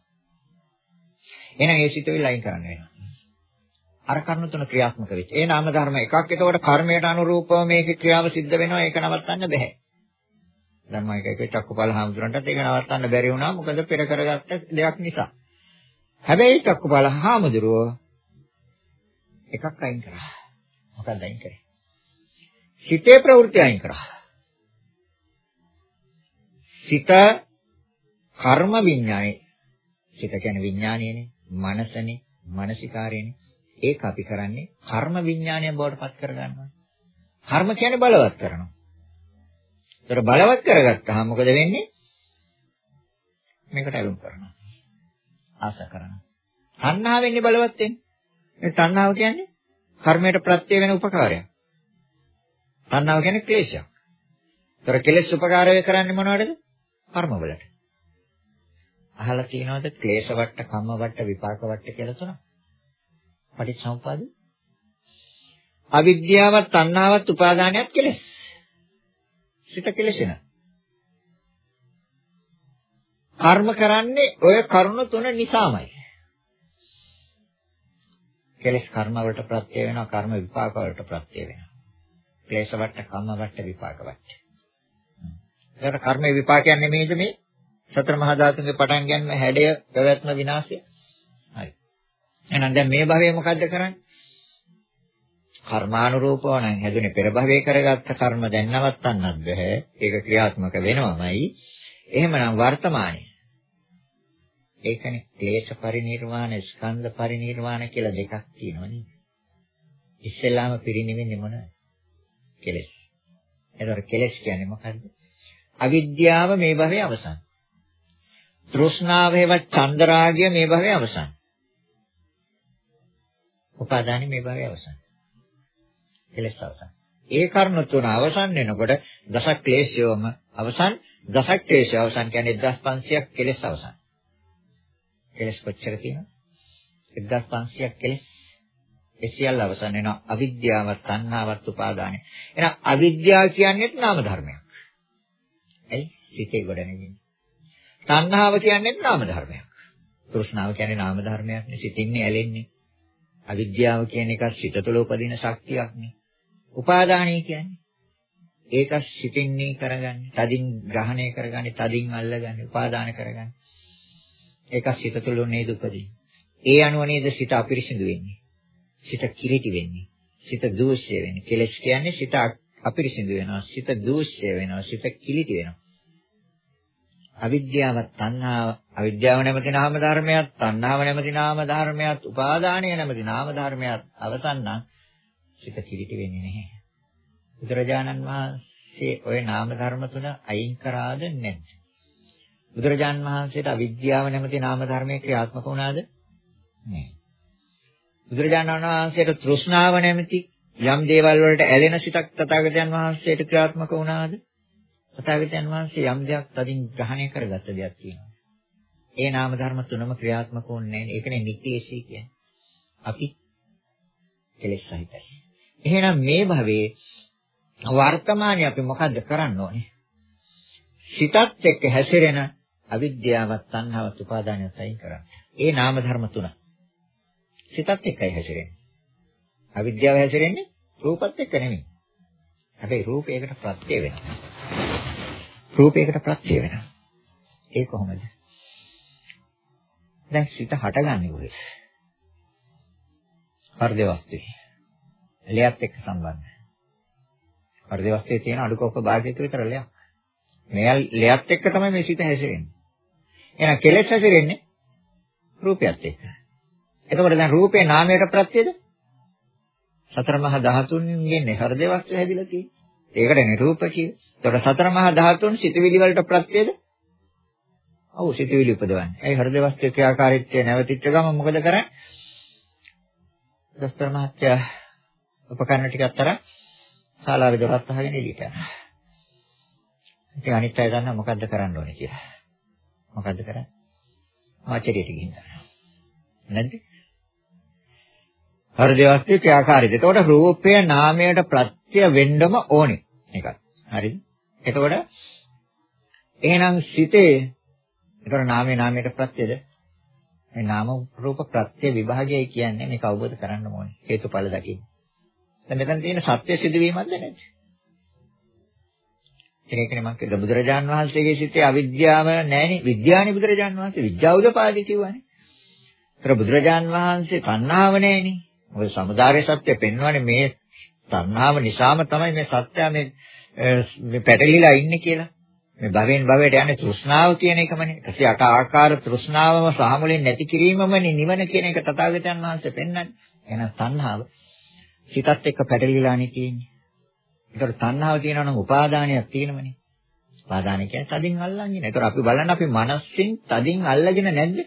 එහෙනම් ඒ සිතුවිලි ලයින් කරන්න වෙනවා. අර කර්ම තුන ක්‍රියාත්මක වෙච්ච. ඒ නාම ධර්ම එකක්. එතකොට කර්මයට අනුරූපව මේකේ ක්‍රියාව සිද්ධ වෙනවා. ඒක නවත්තන්න බෑ. ධර්ම එක එක චක්කපල හාමුදුරන්ටත් ඒක නවත්තන්න බැරි වුණා. මොකද පෙර කරගත්ත දෙයක් නිසා. හැබැයි චක්කපල හාමුදුරුව එකක් අයින් කරා. මොකක්ද අයින් කරේ? හිතේ ප්‍රවෘත්ති අයින් කරා. සිත කර්ම විඥානේ. සිත කියන්නේ විඥානයනේ, මනසනේ, මානසිකාරයනේ. ඒක අපි කරන්නේ කර්ම විඥානය බවට පත් කරගන්නවා. කර්ම කියන්නේ බලවත් කරනවා. ඒතර බලවත් කරගත්තාම මොකද වෙන්නේ? මේකට අලුම් කරනවා. ආස කරනවා. තණ්හාව වෙන්නේ බලවත් වෙන්නේ. මේ තණ්හාව කියන්නේ කර්මයට ප්‍රත්‍ය වෙන උපකාරයක්. තණ්හාව කියන්නේ ක්ලේශයක්. ඒතර කෙලෙස් උපකාරය කරන්නේ මොනවටද? කර්මවලට. අහලා තියෙනවද ක්ලේශ වට, කම්ම වට, විපාක වට කියලා තුනක්? පටිච්චසමුපාද? අවිද්‍යාවත්, තණ්හාවත්, උපාදානයත් කෙලෙස්. සිත කෙලෙසෙන. කර්ම කරන්නේ ඔය කරුණ තුන නිසාමයි. කෙලෙස් කර්ම වලට ප්‍රත්‍ය වෙනවා, කර්ම විපාක වලට ප්‍රත්‍ය වෙනවා. ක්ලේශ වට, කම්ම වට, විපාක වට. ඒකට කර්ම විපාකයක් නෙමෙයිද මේ? සතර මහා ධාතුන්ගේ පටන් ගන්න හැඩය, පැවැත්ම, විනාශය. හරි. එහෙනම් දැන් මේ භවයේ මොකද්ද කරන්නේ? කර්මානුරූපව නම් හැදුනේ පෙර භවයේ කරගත්ත කර්ම දැන් නවත්තන්නත් බෑ. ඒක ක්‍රියාත්මක වෙනවමයි. එහෙමනම් වර්තමානයේ ඒකනේ ක්ලේශ පරිණිරවාණ ස්කන්ධ පරිණිරවාණ කියලා දෙකක් තියෙනවා නේද? ඉස්සෙල්ලාම පිරිනිවෙන්නේ මොනවද? කෙලෙස්. එතකොට කෙලෙස් කියන්නේ මොකද්ද? අවිද්‍යාව මේ භවයේ අවසන්. තෘෂ්ණාව හේවත් චන්දරාගය මේ භවයේ අවසන්. උපාදානෙ මේ භවයේ අවසන්. කෙලෙස් අවසන්. ඒ කර්ම තුන අවසන් වෙනකොට දස ක්ලේශයෝම අවසන් දස ක්ලේශය අවසන් කියන්නේ 1500ක් කෙලෙස් අවසන්. කෙලස් කොච්චර තියෙනවද? 1500ක් කෙලස්. ඒ සියල්ල අවසන් වෙනවා අවිද්‍යාවත්, තණ්හාවත්, උපාදානයි. එහෙනම් අවිද්‍යාව කියන්නේ නාම ධර්මයක්. ඇයි? සිතේ ගොඩනැගෙන්නේ. තණ්හාව කියන්නේ නාම ධර්මයක්. තෘෂ්ණාව කියන්නේ නාම ධර්මයක් නේ සිතින්නේ ඇලෙන්නේ. අවිද්‍යාව කියන එක සිත තුළ උපදින ශක්තියක් නේ. උපාදානයි කියන්නේ ඒක සිතින්නේ කරගන්නේ, තදින් ග්‍රහණය කරගන්නේ, තදින් අල්ලගන්නේ, උපාදාන කරගන්නේ. ඒක සිත තුළ නේද උපදින්නේ. ඒ අනුව නේද සිත අපිරිසිදු වෙන්නේ. සිත කිලිටි වෙන්නේ. සිත දූෂ්‍ය වෙන්නේ. කෙලස් කියන්නේ සිත අපිරිසිදු වෙනවා. සිත දූෂ්‍ය වෙනවා. සිත කිලිටි වෙනවා. අවිද්‍යාව තණ්හාව අවිද්‍යාව නැමැති නාම ධර්මයක් තණ්හාව නැමැති නාම ධර්මයක් උපාදානය නැමැති නාම ධර්මයක් අවසන් නම් සිත කිලිටි වෙන්නේ නැහැ. බුදුරජාණන් වහන්සේ ওই නාම ධර්ම තුන අයින් කරාද නැද්ද? බුදුරජාන් වහන්සේට අවිද්‍යාව නැමැති නාම ධර්මයේ ක්‍රියාත්මක වුණාද? නෑ. බුදුරජාණන් වහන්සේට තෘෂ්ණාව නැමැති යම් දේවල් වලට ඇලෙන සිතක් තථාගතයන් වහන්සේට ක්‍රියාත්මක වුණාද? තථාගතයන් වහන්සේ යම් දෙයක් තදින් ග්‍රහණය කරගත්ත දෙයක් තියෙනවා. ඒ නාම ධර්ම තුනම ක්‍රියාත්මක වුණේ නැහැ. ඒකනේ නික්ලේශී කියන්නේ. අපි කෙලෙස් සහිතයි. එහෙනම් මේ භවයේ වර්තමානයේ අපි මොකද්ද කරන්න ඕනේ? සිතත් එක්ක හැසිරෙන අවිද්‍යාවත් තණ්හාවත් උපාදානයත් අයින් කරන්න. ඒ නාම ධර්ම තුන. සිතත් එක්කයි හැසිරෙන්නේ. අවිද්‍යාව හැසිරෙන්නේ රූපත් එක්ක නෙමෙයි. හැබැයි රූපයකට ප්‍රත්‍ය වෙනවා. රූපයකට ප්‍රත්‍ය වෙනවා. ඒ කොහොමද? දැන් සිත හටගන්නේ කොහෙද? හෘද වස්තුවේ. ලෙයත් එක්ක සම්බන්ධයි. හෘද වස්තුවේ තියෙන අඩුකෝප භාගයක විතර ලෙයක්. මේ ලෙයත් එක්ක තමයි මේ සිත හැසිරෙන්නේ. එහෙනම් කෙලෙස් හැසිරෙන්නේ රූපයත් එක්ක. එතකොට දැන් රූපේ නාමයට ප්‍රත්‍යද? සතර මහා ධාතුන්ගෙන් හෘද වස්තු හැදිලා තියෙන්නේ. ඒකටනේ රූප කියන්නේ. එතකොට සතර මහා ධාතුන් සිතවිලි වලට ප්‍රත්‍යද? ඔව් සිතවිලි උපදවන්නේ. ඒ හෘද වස්තුවේ ක්‍රියාකාරීත්වය නැවතිච්ච ගමන් මොකද කරන්නේ? දස්තර මහත්තයා උපකරණ ටිකක් තරම් ශාලාවේ දොරත් අහගෙන එළියට යනවා. ඉතින් අනිත් අය දන්නා මොකද්ද කරන්න ඕනේ කියලා. මොකද්ද කරන්නේ? ආචාර්යයට ගිහින් ගන්නවා. නැද්ද? හෘද වස්තුවේ ක්‍රියාකාරීද. එතකොට රූපය නාමයට ප්‍රත්‍ය වෙන්නම ඕනේ. එකක්. හරිද? එතකොට එහෙනම් සිතේ එතකොට නාමයේ නාමයට ප්‍රත්‍යද? මේ නාම රූප ප්‍රත්‍ය විභාගයයි කියන්නේ මේක අවබෝධ කරගන්න ඕනේ. හේතුඵල දකින්න. දැන් මෙතන තියෙන සත්‍ය සිදුවීමක්ද නැද්ද? ඒකනේ මම කිව්වා බුදුරජාන් වහන්සේගේ සිතේ අවිද්‍යාව නැහැනේ විද්‍යානි බුදුරජාන් වහන්සේ විද්‍යාව උදපාදි කිව්වනේ. ඒතර බුදුරජාන් වහන්සේ තණ්හාව නැහැනේ. මොකද සමුදාය සත්‍ය පෙන්වන්නේ මේ තණ්හාව නිසාම තමයි මේ සත්‍ය මේ මේ පැටලිලා ඉන්නේ කියලා. මේ භවෙන් භවයට යන්නේ තෘෂ්ණාව කියන එකමනේ. 108 ආකාර තෘෂ්ණාවම සාමුලෙන් නැති කිරීමමනේ නිවන කියන එක තථාගතයන් වහන්සේ පෙන්වන්නේ. එහෙනම් තණ්හාව සිතත් එක්ක පැටලිලානේ තියෙන්නේ. ඒතර තණ්හාව තියෙනවා නම් උපාදානයක් තියෙනවනේ. උපාදානය කියන්නේ තදින් අල්ලන්නේ නෑ. ඒතර අපි බලන්න අපි මනසින් තදින් අල්ලගෙන නැද්ද?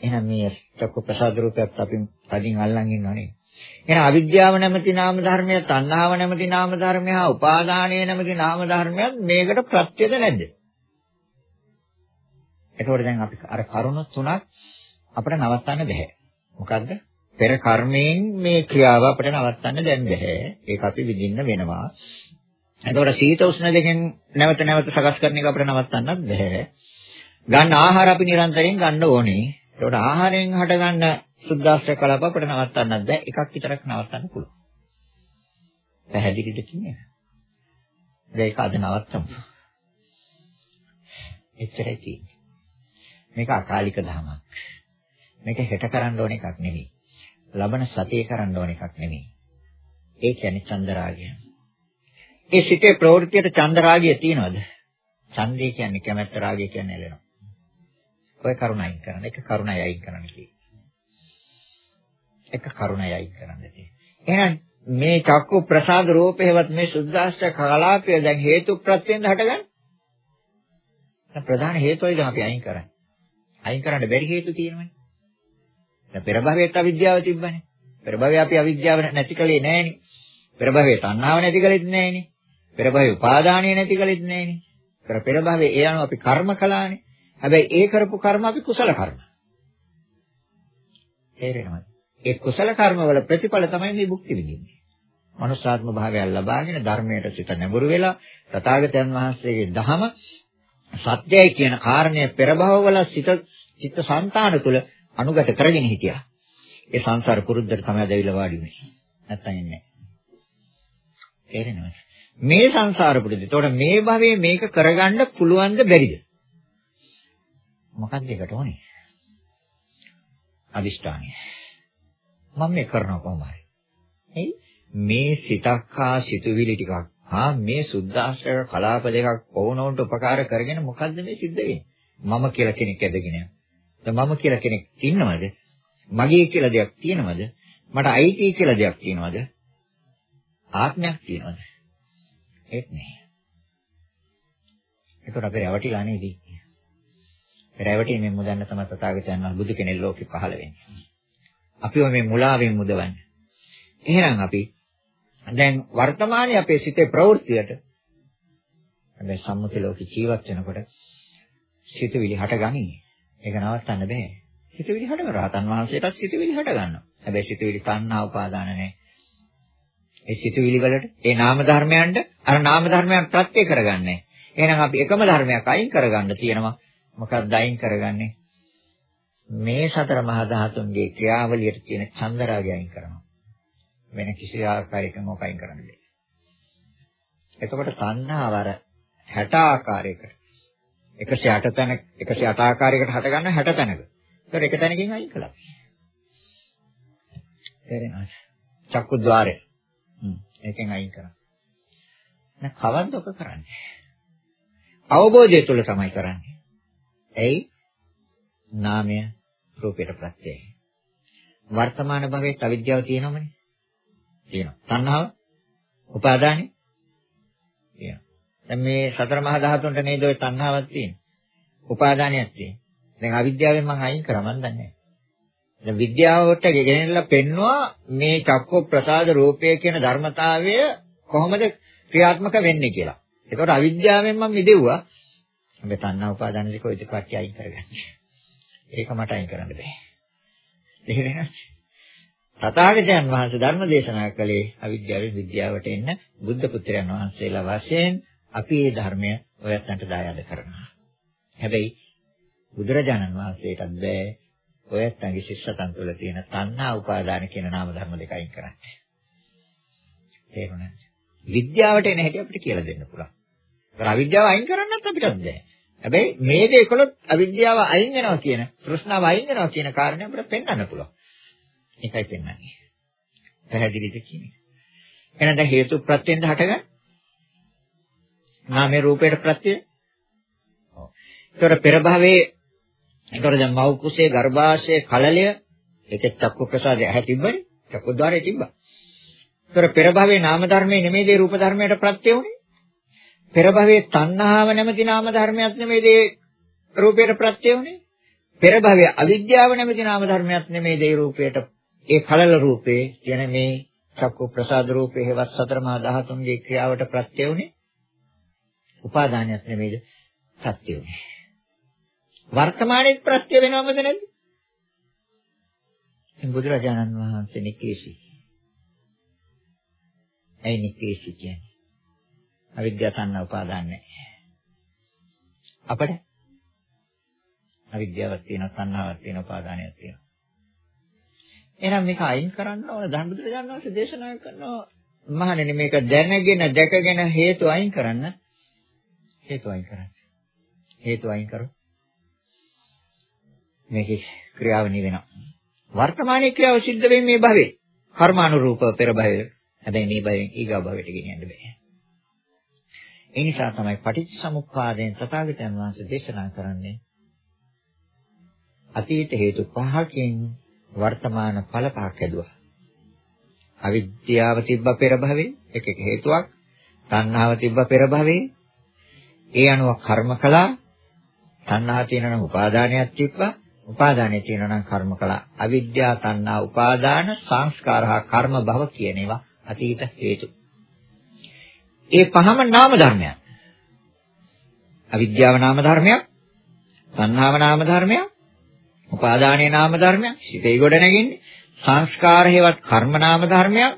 එහෙනම් මේ චක්ක ප්‍රසාද රූපයත් අපි තදින් අල්ලන් ඉන්නවනේ. එහෙනම් අවිද්‍යාව නැමැති නාම ධර්මය, තණ්හාව නැමැති නාම ධර්මය, උපාදානය නැමැති නාම ධර්මයන් මේකට ප්‍රත්‍යද නැද්ද? එතකොට දැන් අපි අර කරුණ තුනක් අපිට නවත්තන්න බෑ. මොකද්ද? පෙර කර්මයෙන් මේ ක්‍රියාව අපිට නවත්තන්න දැන් බෑ. ඒක අපි විඳින්න වෙනවා. එතකොට සීත උෂ්ණ දෙකෙන් නැවත නැවත සකස් කරන එක අපිට නවත්තන්නත් බෑ. ගන්න ආහාර අපි නිරන්තරයෙන් ගන්න ඕනේ. එතකොට ආහාරයෙන් හටගන්න සුද්දාස්ත්‍ර කලාප අපිට නවත්තන්නත් බෑ. එකක් විතරක් නවත්තන්න පුළුවන්. පැහැදිලිද කියන්නේ? ඒක අද නවත්තමු. එච්චරයි තියෙන්නේ. මේක අකාලික ධමයක්. මේක හෙට කරන්න ඕන එකක් නෙවෙයි. ලබන සතියේ කරන්න ඕන එකක් නෙමෙයි. ඒ කියන්නේ චන්දරාගය. ඒ සිතේ ප්‍රවෘත්තියට චන්දරාගය තියනවද? ඡන්දය කියන්නේ කැමැත්ත රාගය කියන්නේ ඇලෙනවා. ඔය කරුණ අයින් කරන්න. එක කරුණයි අයින් කරන්න තියෙන්නේ. එක කරුණයි අයින් කරන්න තියෙන්නේ. එහෙනම් මේ චක්කු ප්‍රසාද රූපේවත් මේ සුද්දාෂ්ට කලාපය දැන් හේතු ප්‍රත්‍යයෙන් හටගන්නේ. ප්‍රධාන හේතුවයි දැන් අපි අයින් කරන්නේ. අයින් කරන්න බැරි හේතු තියෙනවනේ. දැන් පෙර භවයේත් අවිද්‍යාව තිබ්බනේ. පෙර භවයේ අපි අවිද්‍යාව නැති කලේ නෑනේ. පෙර භවයේ තණ්හාව නැති කලෙත් නෑනේ. පෙර භවයේ උපාදානිය නැති කලෙත් නෑනේ. කර පෙර භවයේ ඒ අනුව අපි කර්ම කළානේ. හැබැයි ඒ කරපු කර්ම අපි කුසල කර්ම. තේරෙනවද? ඒ කුසල කර්ම වල ප්‍රතිඵල තමයි මේ භුක්ති විඳින්නේ. මනුෂ්‍යාත්ම භාවය ලබාගෙන ධර්මයට සිත නැඹුරු වෙලා තථාගතයන් වහන්සේගේ දහම සත්‍යයි කියන කාරණය පෙර භවවල සිත චිත්ත සංතාන තුළ අනුගත කරගෙන හිටියා. ඒ සංසාර පුරුද්දට තමයි දැවිලා වාඩි වුනේ. නැත්තම් ඉන්නේ. තේරෙනවද? මේ සංසාර පුරුද්ද. ඒතකොට මේ භවයේ මේක කරගන්න පුළුවන්ද බැරිද? මොකක්ද ඒකට ඕනේ? අදිෂ්ඨානය. මම මේ කරනවා කොහොම හරි. එයි මේ සිතක් හා සිතුවිලි ටිකක් හා මේ සුද්ධාශ්‍රය කලාප දෙකක් ඕනෝන්ට උපකාර කරගෙන මොකද්ද මේ සිද්ධ වෙන්නේ? මම කියලා කෙනෙක් ඇදගෙන යනවා. මම කියලා කෙනෙක් ඉන්නවද? මගේ කියලා දෙයක් තියෙනවද? මට අයිති කියලා දෙයක් තියෙනවද? ආත්මයක් තියෙනවද? ඒත් නෑ. ඒකට අපි රැවටිලා නේද? රැවටීමෙන් මුදන්න තමයි තථාගතයන් වහන්සේ බුදු කෙනෙක් ලෝකෙ පහළ වෙන්නේ. අපිව මේ මුලාවෙන් මුදවන්නේ. එහෙනම් අපි දැන් වර්තමානයේ අපේ සිතේ ප්‍රවෘත්තියට හැබැයි සම්මුති ලෝකේ ජීවත් වෙනකොට සිතුවිලි හටගනී. ඒක නවත්තන්න බෑ. සිතුවිලි හටගන රහතන් වහන්සේටත් සිතුවිලි හට ගන්නවා. හැබැයි සිතුවිලි තණ්හා උපාදාන නැහැ. ඒ සිතුවිලි වලට ඒ නාම ධර්මයන්ට අර නාම ධර්මයන් ප්‍රත්‍ය කරගන්නේ. එහෙනම් අපි එකම ධර්මයක් අයින් කරගන්න තියෙනවා. මොකක්ද අයින් කරගන්නේ? මේ සතර මහා ධාතුන්ගේ ක්‍රියාවලියට තියෙන චන්දරාගය අයින් කරනවා. වෙන කිසි ආකාරයකින් මොක අයින් කරන්න බෑ. එතකොට තණ්හාව අර 60 ආකාරයකට 108 තැන 108 ආකාරයකට හට ගන්න 60 තැනක. ඒතර එක තැනකින් අයින් කළා. තේරෙනවද? චක්කුද්්වාරය. හ්ම් ඒකෙන් අයින් කරා. දැන් කවද්ද ඔක කරන්නේ? අවබෝධය තුළ තමයි කරන්නේ. ඇයි? නාමය රූපයට ප්‍රත්‍යයයි. වර්තමාන භවයේ අවිද්‍යාව තියෙනවනේ. තියෙනවා. තණ්හාව, උපාදානෙ තියෙනවා. දැන් මේ සතර මහා ධාතුන්ට නේද ඔය තණ්හාවක් තියෙන්නේ. උපාදානයක් තියෙන්නේ. දැන් අවිද්‍යාවෙන් මම අයින් කරා මන් දන්නේ නැහැ. දැන් විද්‍යාවට ගෙනෙන්නලා පෙන්නවා මේ චක්ක ප්‍රසාද රූපය කියන ධර්මතාවය කොහොමද ක්‍රියාත්මක වෙන්නේ කියලා. ඒකට අවිද්‍යාවෙන් මම මිදෙව්වා. මේ තණ්හා උපාදාන දෙක ඔය දෙක කට්ටි අයින් කරගන්න. ඒක මට අයින් කරන්න බෑ. තේරෙනවද? තථාගතයන් වහන්සේ ධර්ම දේශනා කළේ අවිද්‍යාවෙන් විද්‍යාවට එන්න බුද්ධ පුත්‍රයන් වහන්සේලා වශයෙන් අපි මේ ධර්මය ඔයත්න්ට දායාද කරනවා. හැබැයි බුදුරජාණන් වහන්සේටත් බෑ ඔයත්න්ගේ ශිෂ්‍යතන් තුළ තියෙන තණ්හා උපාදාන කියන නාම ධර්ම දෙක අයින් කරන්න. තේරුණාද? විද්‍යාවට එන හැටි අපිට කියලා දෙන්න පුළුවන්. ඒත් අවිද්‍යාව අයින් කරන්නත් අපිටත් බෑ. හැබැයි මේ දේ කළොත් අවිද්‍යාව අයින් වෙනවා කියන, තෘෂ්ණාව අයින් වෙනවා කියන කාරණේ අපිට පෙන්වන්න පුළුවන්. ඒකයි පෙන්වන්නේ. පැහැදිලිද කියන්නේ? එහෙනම් දැන් හේතු ප්‍රත්‍යෙන්ද හටගන්නේ? නාමයේ රූපයට ප්‍රත්‍ය. ඔව්. ඒතර පෙර භවයේ ඒතර දැන් මව් කුසේ ගර්භාෂයේ කලලය ඒකේ චක්කු ප්‍රසාදය ඇහැ තිබ්බනේ. චක්කු ద్వාරයේ තිබ්බා. ඒතර පෙර භවයේ නාම ධර්මයේ නෙමෙයිද රූප ධර්මයට ප්‍රත්‍ය උනේ? පෙර භවයේ තණ්හාව නැමැති නාම ධර්මයක් නෙමෙයිද රූපයට ප්‍රත්‍ය උනේ? පෙර භවයේ අවිද්‍යාව නැමැති නාම ධර්මයක් නෙමෙයිද රූපයට. ඒ කලල රූපේ කියන මේ චක්කු ප්‍රසාද රූපේ හේවත් සතර මහා ධාතුන්ගේ ක්‍රියාවට ප්‍රත්‍ය උනේ උපාදානයක් නෙමෙයිද සත්‍ය උනේ වර්තමානයේ ප්‍රත්‍ය වෙනවමද නැද්ද? බුදුරජාණන් වහන්සේ නිකේසි ඇයි නිකේසි කියන්නේ? අවිද්‍යාව තණ්හා උපාදාන නැහැ අපිට අවිද්‍යාවක් තියෙනවා තණ්හාවක් තියෙනවා උපාදානයක් තියෙනවා. එහෙනම් මේක අයින් කරන්න ඕන ධර්මබුදුරජාණන් වහන්සේ දේශනා කරනවා මහණෙනි මේක දැනගෙන දැකගෙන හේතු අයින් කරන්න. හේතු අයින් කරන්න. හේතු අයින් කරු මේකේ ක්‍රියාව නිවෙනවා. වර්තමානයේ ක්‍රියාව සිද්ධ වෙන්නේ මේ භවයේ කර්මානුරූපව පෙර භවයේ. හැබැයි මේ භවයෙන් ඊගා භවයට ගෙනියන්න බෑ. ඒ නිසා තමයි පටිච්චසමුප්පාදයෙන් තථාගතයන් වහන්සේ දේශනා කරන්නේ අතීත හේතු පහකින් වර්තමාන ඵල පහක් ඇදුවා. අවිද්‍යාව තිබ්බ පෙර භවයේ එක එක හේතුවක්, තණ්හාව තිබ්බ පෙර භවයේ ඒ අනුව කර්ම කළා. තණ්හා තියෙනවා නම් උපාදානයක් තිබ්බා. උපාදානය තියෙනවා නම් කර්ම කළා. අවිද්‍යා තණ්හා උපාදාන සංස්කාර හා කර්ම භව කියන ඒවා අතීත හේතු. ඒ පහම නාම ධර්මයන්. අවිද්‍යාව නාම ධර්මයක්, තණ්හාව නාම ධර්මයක්, උපාදානයේ නාම ධර්මයක්, සිතේ ගොඩ නැගෙන්නේ සංස්කාර හේවත් කර්ම නාම ධර්මයක්,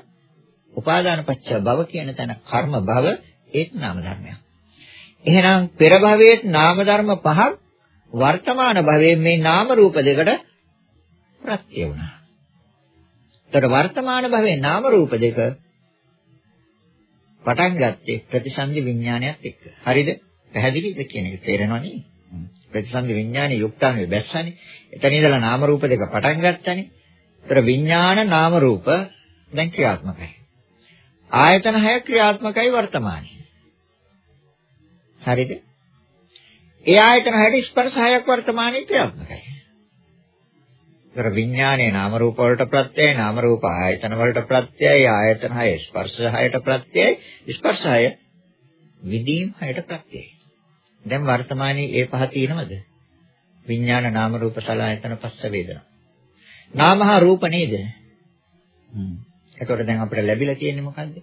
උපාදාන පත්‍ය භව කියන තැන කර්ම භව ඒත් නාම ධර්මයක්. එහෙනම් පෙර භවයේ නාම ධර්ම පහක් වර්තමාන භවයේ මේ නාම රූප දෙකට ප්‍රත්‍ය වුණා. එතකොට වර්තමාන භවයේ නාම රූප දෙක පටන් ගත්තේ ප්‍රතිසන්දි විඥානයත් එක්ක. හරිද? පැහැදිලිද කියන එක තේරෙනව නේ? ප්‍රතිසන්දි විඥානේ යුක්තානේ බැස්සනේ. එතන ඉඳලා නාම රූප දෙක පටන් ගත්තනේ. ඒතර විඥාන නාම රූප දැන් ක්‍රියාත්මකයි. ආයතන හය ක්‍රියාත්මකයි වර්තමානයේ. හරිද? ඒ ආයතන හයට ස්පර්ශ හයක් වර්තමානයේ ක්‍රියාත්මකයි. ඒතර විඥානයේ නාම රූප වලට ප්‍රත්‍යයයි නාම රූප ආයතන වලට ප්‍රත්‍යයයි ආයතන හය ස්පර්ශ හයට ප්‍රත්‍යයයි ස්පර්ශ හය විදීම් හයට ප්‍රත්‍යයයි. දැන් වර්තමානයේ ඒ පහ තියෙනවද? විඥාන නාම රූප සලආයතන පස්ස වේදනා. නාමහා රූප නේද? හ්ම්. එතකොට දැන් අපිට ලැබිලා තියෙන්නේ මොකද්ද?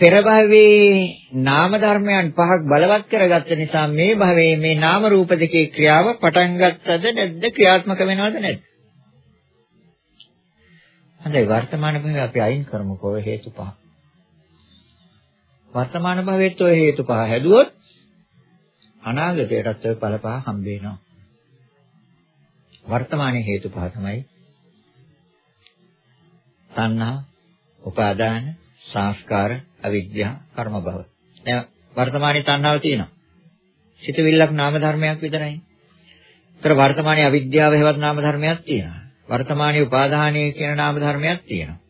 පෙර භවයේ නාම ධර්මයන් පහක් බලවත් කරගත්ත නිසා මේ භවයේ මේ නාම රූප දෙකේ ක්‍රියාව පටන් ගත්තද නැද්ද ක්‍රියාත්මක වෙනවද නැද්ද? හඳයි වර්තමාන භවයේ අපි අයින් කරමුකෝ හේතු පහ. වර්තමාන භවයේත් ඔය හේතු පහ හැදුවොත් අනාගතයටත් ඔය ඵල පහ හම්බ වෙනවා. වර්තමානයේ හේතු පහ තමයි තණ්හා, උපාදාන, සංස්කාර, අවිද්‍යාව, කර්ම භව. දැන් වර්තමානයේ තණ්හාව තියෙනවා. සිතවිල්ලක් නාම ධර්මයක් විතරයි. ඒතර වර්තමානයේ අවිද්‍යාව හේවත් නාම ධර්මයක් තියෙනවා. වර්තමානයේ උපාදානයේ කියන නාම ධර්මයක් තියෙනවා.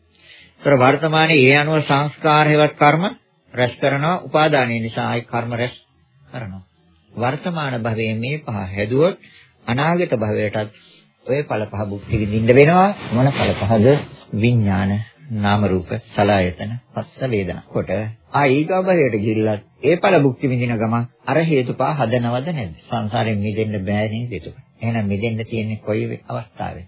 ඒතර වර්තමානයේ ඒ අනුව සංස්කාර හේවත් කර්ම රැස් කරනවා. උපාදානයේ නිසා ආයි කර්ම රැස් කරනවා. වර්තමාන භවයේ මේ පහ හැදුවොත් අනාගත භවයටත් ඔය ඵල පහ භුක්ති විඳින්න වෙනවා. මොන ඵල පහද? විඥාන නාම රූප සලආයතන පස්ස වේදනා. කොට ආ ඊගබරයට ගිහිල්ලා ඒ ඵල භුක්ති විඳින ගමන් අර හේතුපා හදනවද නැද්ද? සංසාරයෙන් මිදෙන්න බෑ නේද ඒක එහෙනම් මිදෙන්න තියෙන්නේ කොයි අවස්ථාවෙද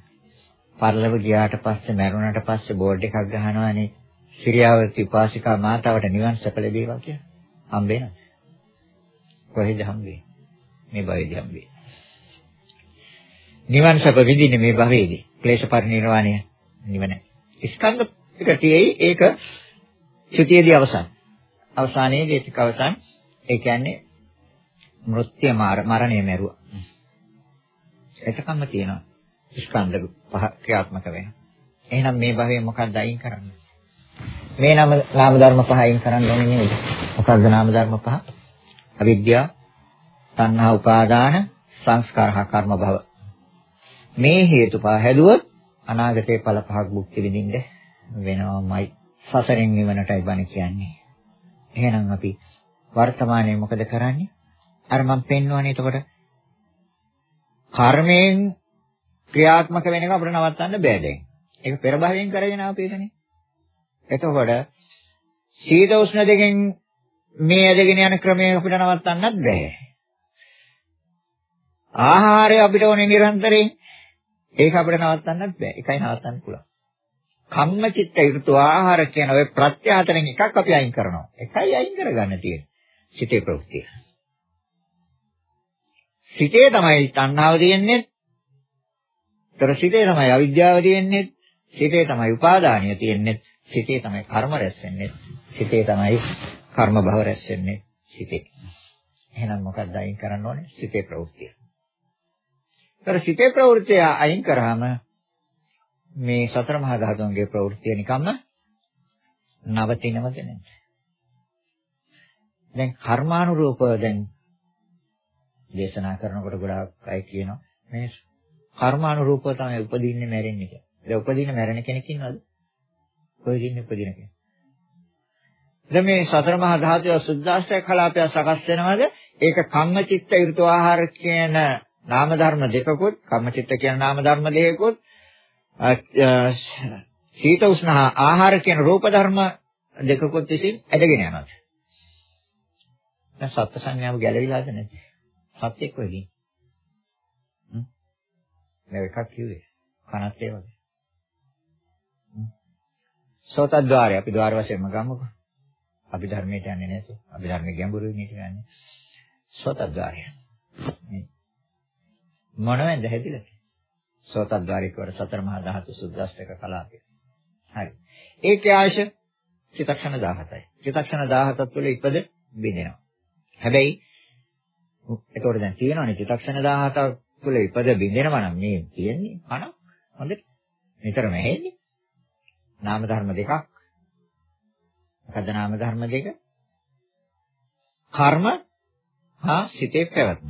පරලව ගියාට පස්සේ මරුණාට පස්සේ බෝඩ් එකක් ගහනවානේ ශ්‍රියාවති උපාසිකා මාතාවට නිවන් සැප ලැබේවා කියලා. හම්බෙනවද? කොහෙද හම්බෙන්නේ? මේ භවයේදී හම්බෙන්නේ. නිවන් සැප විඳින්නේ මේ භවයේදී. ක්ලේශ පරිණිරවාණය නිවන. ස්කන්ධ එක තියෙයි ඒක සිටියේදී අවසන්. අවසානයේදී ඒක අවසන්. ඒ කියන්නේ මෘත්‍ය මරණය මැරුවා. එතකම්ම තියෙනවා. ස්කන්ධ පහ ක්‍රියාත්මක වෙනවා. එහෙනම් මේ භවයේ මොකක්ද අයින් කරන්නේ? මේ නාම නාම ධර්ම පහ අයින් කරන්න ඕනේ නේද? මොකක්ද නාම ධර්ම පහ? අවිද්‍යාව, තණ්හා, උපාදාන, සංස්කාර හා කර්ම භව. මේ හේතු පහ හැදුවොත් අනාගතේ ඵල පහක් භුක්ති විඳින්න වෙනවමයි. සසරෙන් නිවනටයි බණ කියන්නේ. එහෙනම් අපි වර්තමානයේ මොකද කරන්නේ? අර මම පෙන්වන්නේ එතකොට කර්මයෙන් ක්‍රියාත්මක වෙන එක අපිට නවත්තන්න බෑ දැන්. ඒක පෙර භවයෙන් කරගෙන ආපු එකනේ. එතකොට සීත උෂ්ණ දෙකෙන් මේ ඇදගෙන යන ක්‍රමය අපිට නවත්තන්නත් බෑ. ආහාරය අපිට ඕනේ නිරන්තරයෙන්. ඒක අපිට නවත්තන්නත් බෑ. එකයි නවත්තන්න පුළුවන්. කම්මචිත්ත ඍතු ආහාර කියන ඔය ප්‍රත්‍ය හතරෙන් එකක් අපි අයින් කරනවා. එකයි අයින් කරගන්න තියෙන්නේ. සිතේ ප්‍රවෘත්තිය. සිතේ තමයි තණ්හාව තියෙන්නේ. ତර සිතේ තමයි අවිද්‍යාව තියෙන්නේ. සිතේ තමයි උපාදානිය තියෙන්නේ. සිතේ තමයි කර්ම රැස් වෙන්නේ. සිතේ තමයි කර්ම භව රැස් වෙන්නේ. සිතේ. එහෙනම් මොකක්ද අයින් කරන්න ඕනේ? සිතේ ප්‍රවෘත්තිය. ତර සිතේ ප්‍රවෘත්තිය අයින් කරාම මේ සතර මහා ධාතුන්ගේ ප්‍රවෘත්තිය නිකම්ම නවතිනවද නැද්ද? දැන් කර්මානුරූපව දැන් දේශනා කරනකොට ගොඩාක් අය කියනවා මේ කර්මානුරූපව තමයි උපදින්නේ මැරෙන්නේ කියලා. දැන් උපදින මැරෙන කෙනෙක් ඉන්නවද? කොහෙද ඉන්නේ උපදින කෙනෙක්? දැන් මේ සතර මහා ධාතුව සුද්දාස්ත්‍රය කලාපය සකස් වෙනවද? ඒක කම්මචිත්ත ඍතු ආහාර කියන නාම ධර්ම දෙකකුත් කම්මචිත්ත කියන නාම ධර්ම දෙකකුත් සීත උෂ්ණ ආහාර කියන රූප ධර්ම දෙකකුත් විසින් ඇදගෙන යනවා. දැන් සත්‍ය සංඥාව ගැලවිලාද නැද්ද? සත්‍යෙක් වෙදී. හ්ම්. මේ එකක් කිව්වේ. කනත් ඒ වගේ. සෝතද්්වාරය අපි ద్వාර වශයෙන්ම ගමුකෝ. අපි ධර්මයට යන්නේ නැතු. අපි ධර්මයේ ගැඹුරු වෙන්නේ කියන්නේ. සෝතද්්වාරය. මොනවද හැදිලා? සෝතද්්වාරික වල සතර මහා ධාතු සුද්දාස්තක කලාපය. හරි. ඒකේ ආයශ චිතක්ෂණ 17යි. චිතක්ෂණ 17ත් තුළ ඉපද බිඳෙනවා. හැබැයි ඒතකොට දැන් තියෙනවනේ චිතක්ෂණ 17ක් තුළ ඉපද බිඳෙනවා නම් මේ තියෙන්නේ කන හොඳට නිතරම ඇහෙන්නේ. නාම ධර්ම දෙකක්. මොකද නාම ධර්ම දෙක? කර්ම හා සිතේ පැවැත්ම.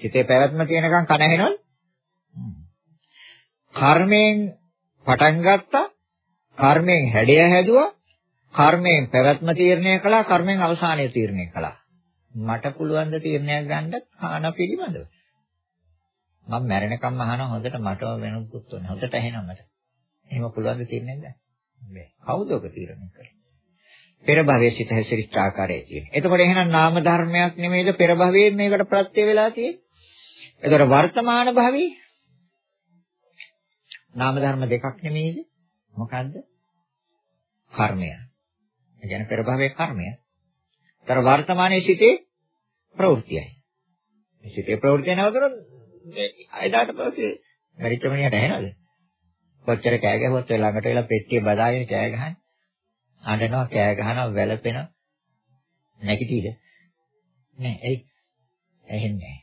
සිතේ පැවැත්ම කියනකම් කන ඇහෙනවද? කර්මයෙන් පටන් ගත්තා කර්මයෙන් හැඩය හැදුවා කර්මයෙන් පැවැත්ම තීරණය කළා කර්මයෙන් අවසානය තීරණය කළා. මට පුළුවන් ද තීරණයක් ගන්න කාන පිළිබඳව. මම මැරෙනකම් අහන හොඳට මට වෙනුකුත් උනේ හොඳට ඇහෙනවා මට. එහෙම පුළුවන් ද තීරණයක් ගන්න? බෑ. කවුද ඔක තීරණය කරන්නේ? පෙර භවයේ සිට හැසිරිච්ච ආකාරය තියෙනවා. එතකොට එහෙනම් නාම ධර්මයක් නෙමෙයිද? පෙර භවයේ මේකට ප්‍රත්‍ය වෙලා තියෙන්නේ? එතකොට වර්තමාන භවයේ නාම ධර්ම දෙකක් නෙමෙයිද මොකද්ද කර්මය ඒ කියන්නේ පෙර භවයේ කර්මය. ତර වර්තමානයේ සිටේ ප්‍රවෘත්තියයි. මේ සිටේ ප්‍රවෘත්තිය නවතුනොත් එදාට පස්සේ මරිච්ච මිනිහට ඇහෙනවද? කොච්චර කෑ ගැහුවත් ඒ ළඟට වෙලා පෙට්ටිය බදාගෙන කෑ ගහන්නේ. අඬනවා කෑ ගහනවා වැළපෙනවා. නැගිටීද? නෑ එයි. ඇහෙන්නේ නෑ.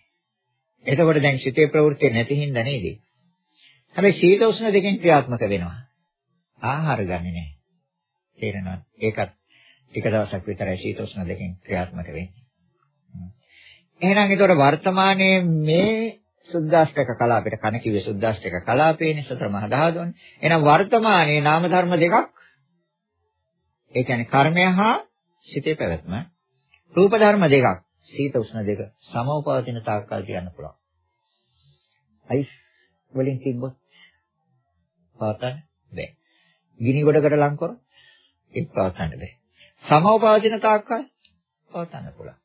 එතකොට දැන් සිතේ ප්‍රවෘත්ති නැති හින්දා නේද? හැබැයි සීත උෂ්ණ දෙකෙන් ක්‍රියාත්මක වෙනවා. ආහාර ගන්නෙ නෑ. තේරෙනවද? ඒකත් ටික දවසක් විතරයි සීතෝෂ්ණ දෙකෙන් ක්‍රියාත්මක වෙන්නේ. එහෙනම් ඒතකොට වර්තමානයේ මේ සුද්දාෂ්ටක කලාපයට කන කිව්වේ සුද්දාෂ්ටක කලාපේනේ සතර මහා දහතුන්. එහෙනම් වර්තමානයේ නාම ධර්ම දෙකක් ඒ කියන්නේ කර්මය හා සිතේ පැවැත්ම රූප ධර්ම දෙකක් සීත උෂ්ණ දෙක සමෝපවතින තාක්කල් කියන්න පුළුවන්. අයිස් වලින් තිබ්බොත් පවතන්න බැහැ. ගිනි ගොඩකට ලං කරොත් ඒක පවතන්න බැහැ. සමව පවතින තාක්කල් පවතන්න පුළුවන්.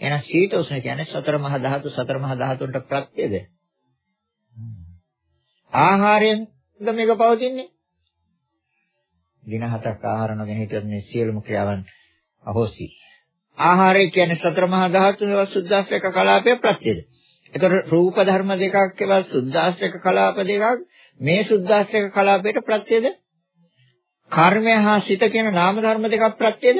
එහෙනම් සීත උෂ්ණ කියන්නේ සතර මහා ධාතු සතර මහා ධාතුන්ට ප්‍රත්‍යද? ආහාරයෙන්ද මේක පවතින්නේ? දින හතක් ආහාර නොගෙන හිටියොත් මේ සියලුම ක්‍රියාවන් අහෝසි. ආහාරය කියන්නේ සතර මහා ධාතු සුද්ධාස්ත්‍රක කලාපයේ ප්‍රත්‍යද? ඒතර රූප ධර්ම දෙකක් ඒවා සුද්ධාස්ත්‍රක කලාප දෙකක් මේ සුද්ධාස්ත්‍රක කලාපයට ප්‍රත්‍යද? කර්මය හා සිත කියන නාම ධර්ම දෙකක් ප්‍රත්‍යද?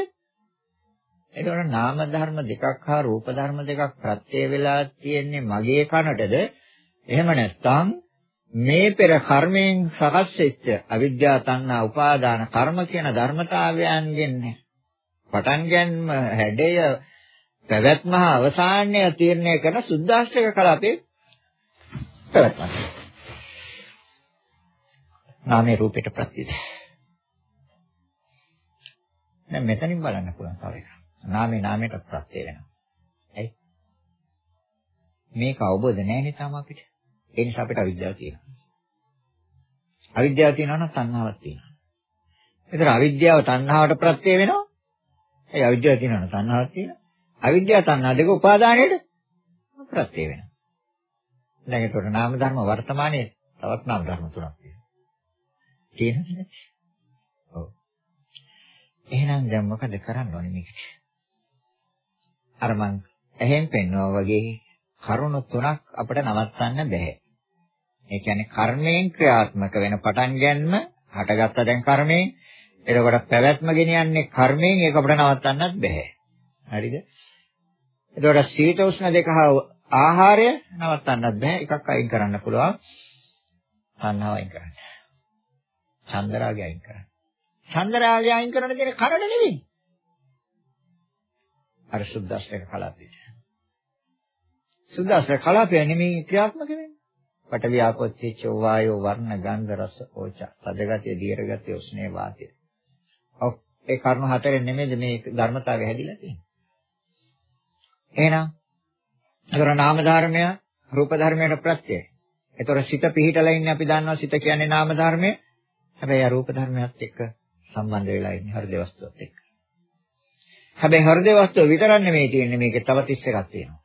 එතකොට නාම ධර්ම දෙකක් හා රූප ධර්ම දෙකක් ප්‍රත්‍ය වෙලා තියෙන්නේ මගේ කනටද? එහෙම නැත්නම් මේ පෙර කර්මයෙන් සකස් වෙච්ච අවිද්‍යාව තණ්හා උපාදාන කර්ම කියන ධර්මතාවයන්ගෙන් පටන් ගැනීම හැඩය පැවැත්ම හා අවසානය තීරණය කරන සුද්දාෂ්ටක කලාපේ පැවැත්ම. නාමයේ රූපයට ප්‍රතිද. දැන් මෙතනින් බලන්න පුළුවන් තව එකක්. නාමේ නාමයට ප්‍රත්‍ය වෙනවා. ඇයි? මේක අවබෝධ නැහැ තාම අපිට. ඒ නිසා අපිට අවිද්‍යාව තියෙනවා. අවිද්‍යාව තියෙනවා නම් තණ්හාවක් තියෙනවා. ඒතර අවිද්‍යාව තණ්හාවට ප්‍රත්‍ය වෙනවා. ඒ අවිද්‍යාව තියෙනවා නම් තණ්හාවක් තියෙනවා. අවිද්‍යාව තණ්හා දෙක උපාදානයේද ප්‍රත්‍ය වෙනවා. දැන් ඒතකොට නාම ධර්ම වර්තමානයේ තවත් නාම ධර්ම තුනක් තියෙනවා. තියෙනවද? එහෙනම් දැන් මොකද කරන්න ඕනේ මේකට? අර මං ඇහෙන් පෙන්නවා වගේ කරුණු තුනක් අපිට නවත්තන්න බෑ. ඒ කියන්නේ කර්මයෙන් ක්‍රියාත්මක වෙන පටන් ගැනීම හටගත්ත දැන් කර්මයෙන් එතකොට පැවැත්ම ගෙනියන්නේ කර්මයෙන් ඒක අපිට නවත්තන්නත් බෑ. හරිද? එතකොට සීත උෂ්ණ දෙක හා ආහාරය නවත්තන්නත් බෑ. එකක් අයින් කරන්න පුළුවන්. සංහව අයින් කරන්න. චන්දරාගය අයින් කරන්න. චන්දරාගය අයින් කරන්න තියෙන කරණ නෙවෙයි. අර සුද්දාස්ත්‍රක කලාපේ. සුද්දාස්ත්‍රක කලාපය නෙමෙයි ක්‍රියාත්මක වෙන්නේ. පඨවි ආපෝච්චේච වායෝ වර්ණ ගන්ධ රස ඕච. පදගතිය දීර්ඝගතිය උස්නේ වාතය. ඔව් ඒ කරුණු හතරෙන් නෙමෙයිද මේ ධර්මතාවය හැදිලා තියෙන්නේ. එහෙනම් ඒතර නාම ධර්මය රූප ධර්මයට ප්‍රත්‍යයයි. ඒතර සිත පිහිටලා ඉන්නේ අපි දන්නවා සිත කියන්නේ නාම ධර්මය. හැබැයි ආ රූප ධර්මයත් එක්ක සම්බන්ධ වෙලා ඉන්නේ හෘද වස්තුවත් එක්ක. හැබැයි හෘද වස්තුව විතරක් නෙමෙයි තියෙන්නේ මේකේ තව 31ක් තියෙනවා.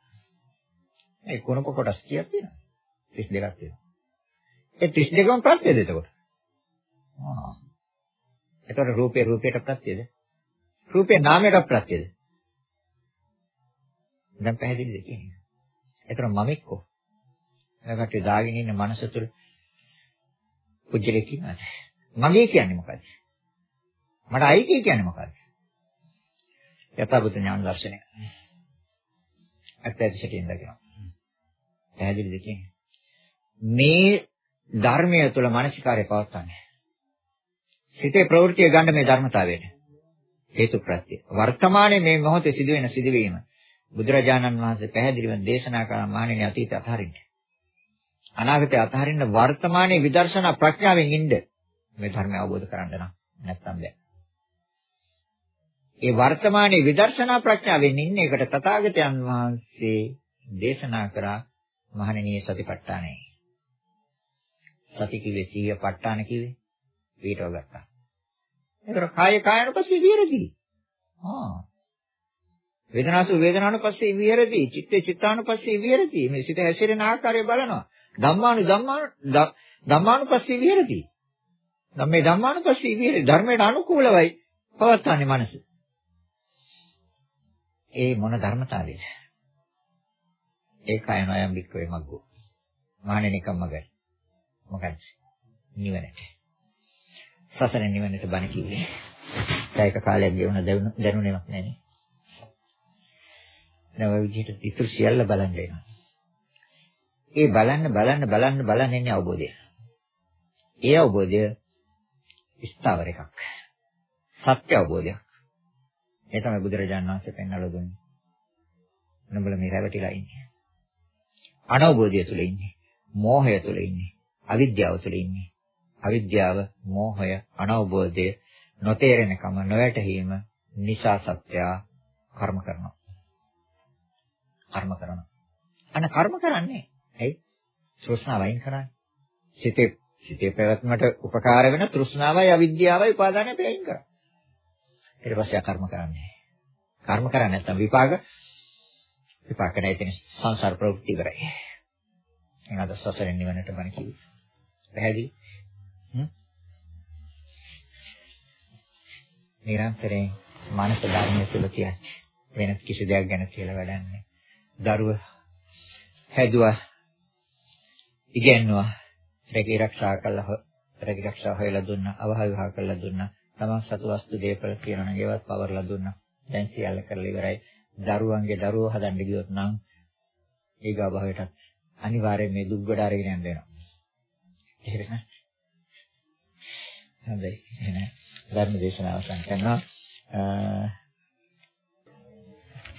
ඒ කොනක කොටස් කීයක් තියෙනවද? 32ක් තියෙනවා. ඒ 32ම ප්‍රත්‍යයද එතකොට? ආ. එතකොට රූපේ රූපයට ප්‍රත්‍යයද? රූපේ නාමයට ප්‍රත්‍යයද? දැන් පැහැදිලිද කියන්නේ? එතන මම එක්කෝ. එයාකට දාගෙන ඉන්න මනස තුළ පුජ්‍යලෙක් ඉන්නවද? මගේ කියන්නේ මොකද්ද? මට අයිති කියන්නේ මොකද්ද? යථාභූත ඥාන දර්ශනය. අත්‍යවශ්‍යයෙන් දකිනවා. පැහැදිලිද කියන්නේ? මේ ධර්මය තුළ මානසිකාරය පවත්වන්නේ. සිතේ ප්‍රවෘත්තිය ගන්න මේ ධර්මතාවයට. හේතු ප්‍රත්‍ය. වර්තමානයේ මේ මොහොතේ සිදුවෙන සිදුවීම බුදුරජාණන් වහන්සේ පැහැදිලිව දේශනා කරන මානෙනි අතීත අතහරින්න. අනාගතය අතහරින්න වර්තමානයේ විදර්ශනා ප්‍රඥාවෙන් ඉන්න මේ ධර්මය අවබෝධ කරගන්න නම් නැත්තම් බෑ. ඒ වර්තමානයේ විදර්ශනා ප්‍රඥාවෙන් ඉන්න එකට තථාගතයන් වහන්සේ දේශනා කරා මහණෙනි සතිපට්ඨානයි. සති කිව්වේ සීය ප ဋ ාණ කිව්වේ පිටව ගත්තා. ඒතර කාය කායනුපස්සී විහෙරති. ආ. වේදනාසු වේදනානුපස්සී විහෙරති. චිත්තේ චිත්තානුපස්සී විහෙරති. මේ සිත හැසිරෙන ආකාරය බලනවා. ධම්මානු ධම්මානු ධම්මානුපස්සී විහෙරති. ධම්මේ ධම්මානුපස්සී විහෙරති. ධර්මයට අනුකූලවයි පවත්න්නේ මනස. ඒ මොන ධර්මතාවයද? ඒකයි නයම් බික්කවේ මග්ගෝ. මානෙනිකම් මගයි. මොකද? නිවනට. සසරෙන් නිවනට බණ කිව්වේ. ඒක කාලයක් ගෙවුන දැනුනේවත් නැනේ. නව විදිහට ඉතුරු සියල්ල බලන්න වෙනවා. ඒ බලන්න බලන්න බලන්න බලන්න එන්නේ අවබෝධය. ඒ අවබෝධය ස්ථාවර එකක්. සත්‍ය අවබෝධයක්. ඒ තමයි බුදුරජාණන් වහන්සේ පෙන්වලා දුන්නේ. නුඹලා මේ රැවටිලා ඉන්නේ. අනවබෝධය තුල ඉන්නේ. මෝහය තුල ඉන්නේ. අවිද්‍යාව තුල ඉන්නේ. අවිද්‍යාව, මෝහය, අනවබෝධය, නොතේරෙනකම, නොවැටහීම නිසා සත්‍යය කර්ම කරනවා. කර්ම කරනවා. අන්න කර්ම කරන්නේ ඇයි? තෘෂ්ණාව වයින් කරන්නේ. සිතේ සිතේ පැවැත්මට උපකාර වෙන තෘෂ්ණාවයි අවිද්‍යාවයි උපාදානය පෙයින් කරා. ඊට පස්සේ කර්ම කරන්නේ. කර්ම කරන්නේ නැත්නම් විපාක විපාක නැතින සංසාර ප්‍රවෘත්ති ඉවරයි. එනවාද සසරෙන් නිවනට බණ කිව්වේ. පැහැදිලි? හ්ම්? නිරන්තරයෙන් මානස ධර්මයේ තුල කියන්නේ වෙන කිසි දෙයක් ගැන කියලා වැඩන්නේ. දරුව හැදුවා ඉගෙනුවා රැකී ආරක්ෂා කළා රැකී ආරක්ෂා හොයලා දුන්නා අවහල් විවාහ කළා දුන්නා. තමන් සතු වස්තු දීපල කියනවා නම් ඒවත් පවර්ලා දුන්නා. දැන් සියල්ල කරලා ඉවරයි. දරුවන්ගේ දරුවෝ හදන්න ගියොත් නම් ඒගා භවයට අනිවාර්යයෙන් මේ දුක් ගොඩ අරගෙන යන්න වෙනවා. එහෙම හොඳයි. එහෙනම් ධර්ම දේශනාව අවසන් කරනවා.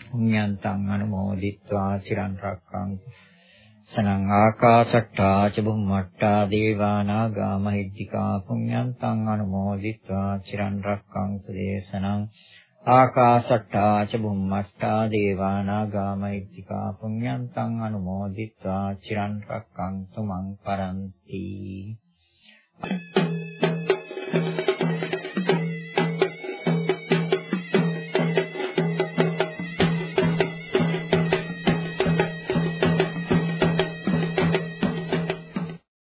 පුඤ්ඤන්තං අනුමෝදිත්වා චිරන් රක්ඛං සනං ආකාශට්ටා ච බුම්මට්ටා දේවානා ගාමහිද්దికා පුඤ්ඤන්තං අනුමෝදිත්වා චිරන් රැක්කන්තු දේශනං ආකාශට්ටා ච බුම්මට්ටා දේවානා ගාමහිද්దికා පුඤ්ඤන්තං අනුමෝදිත්වා චිරන් රැක්කන්තු මං පරන්ති Thank you.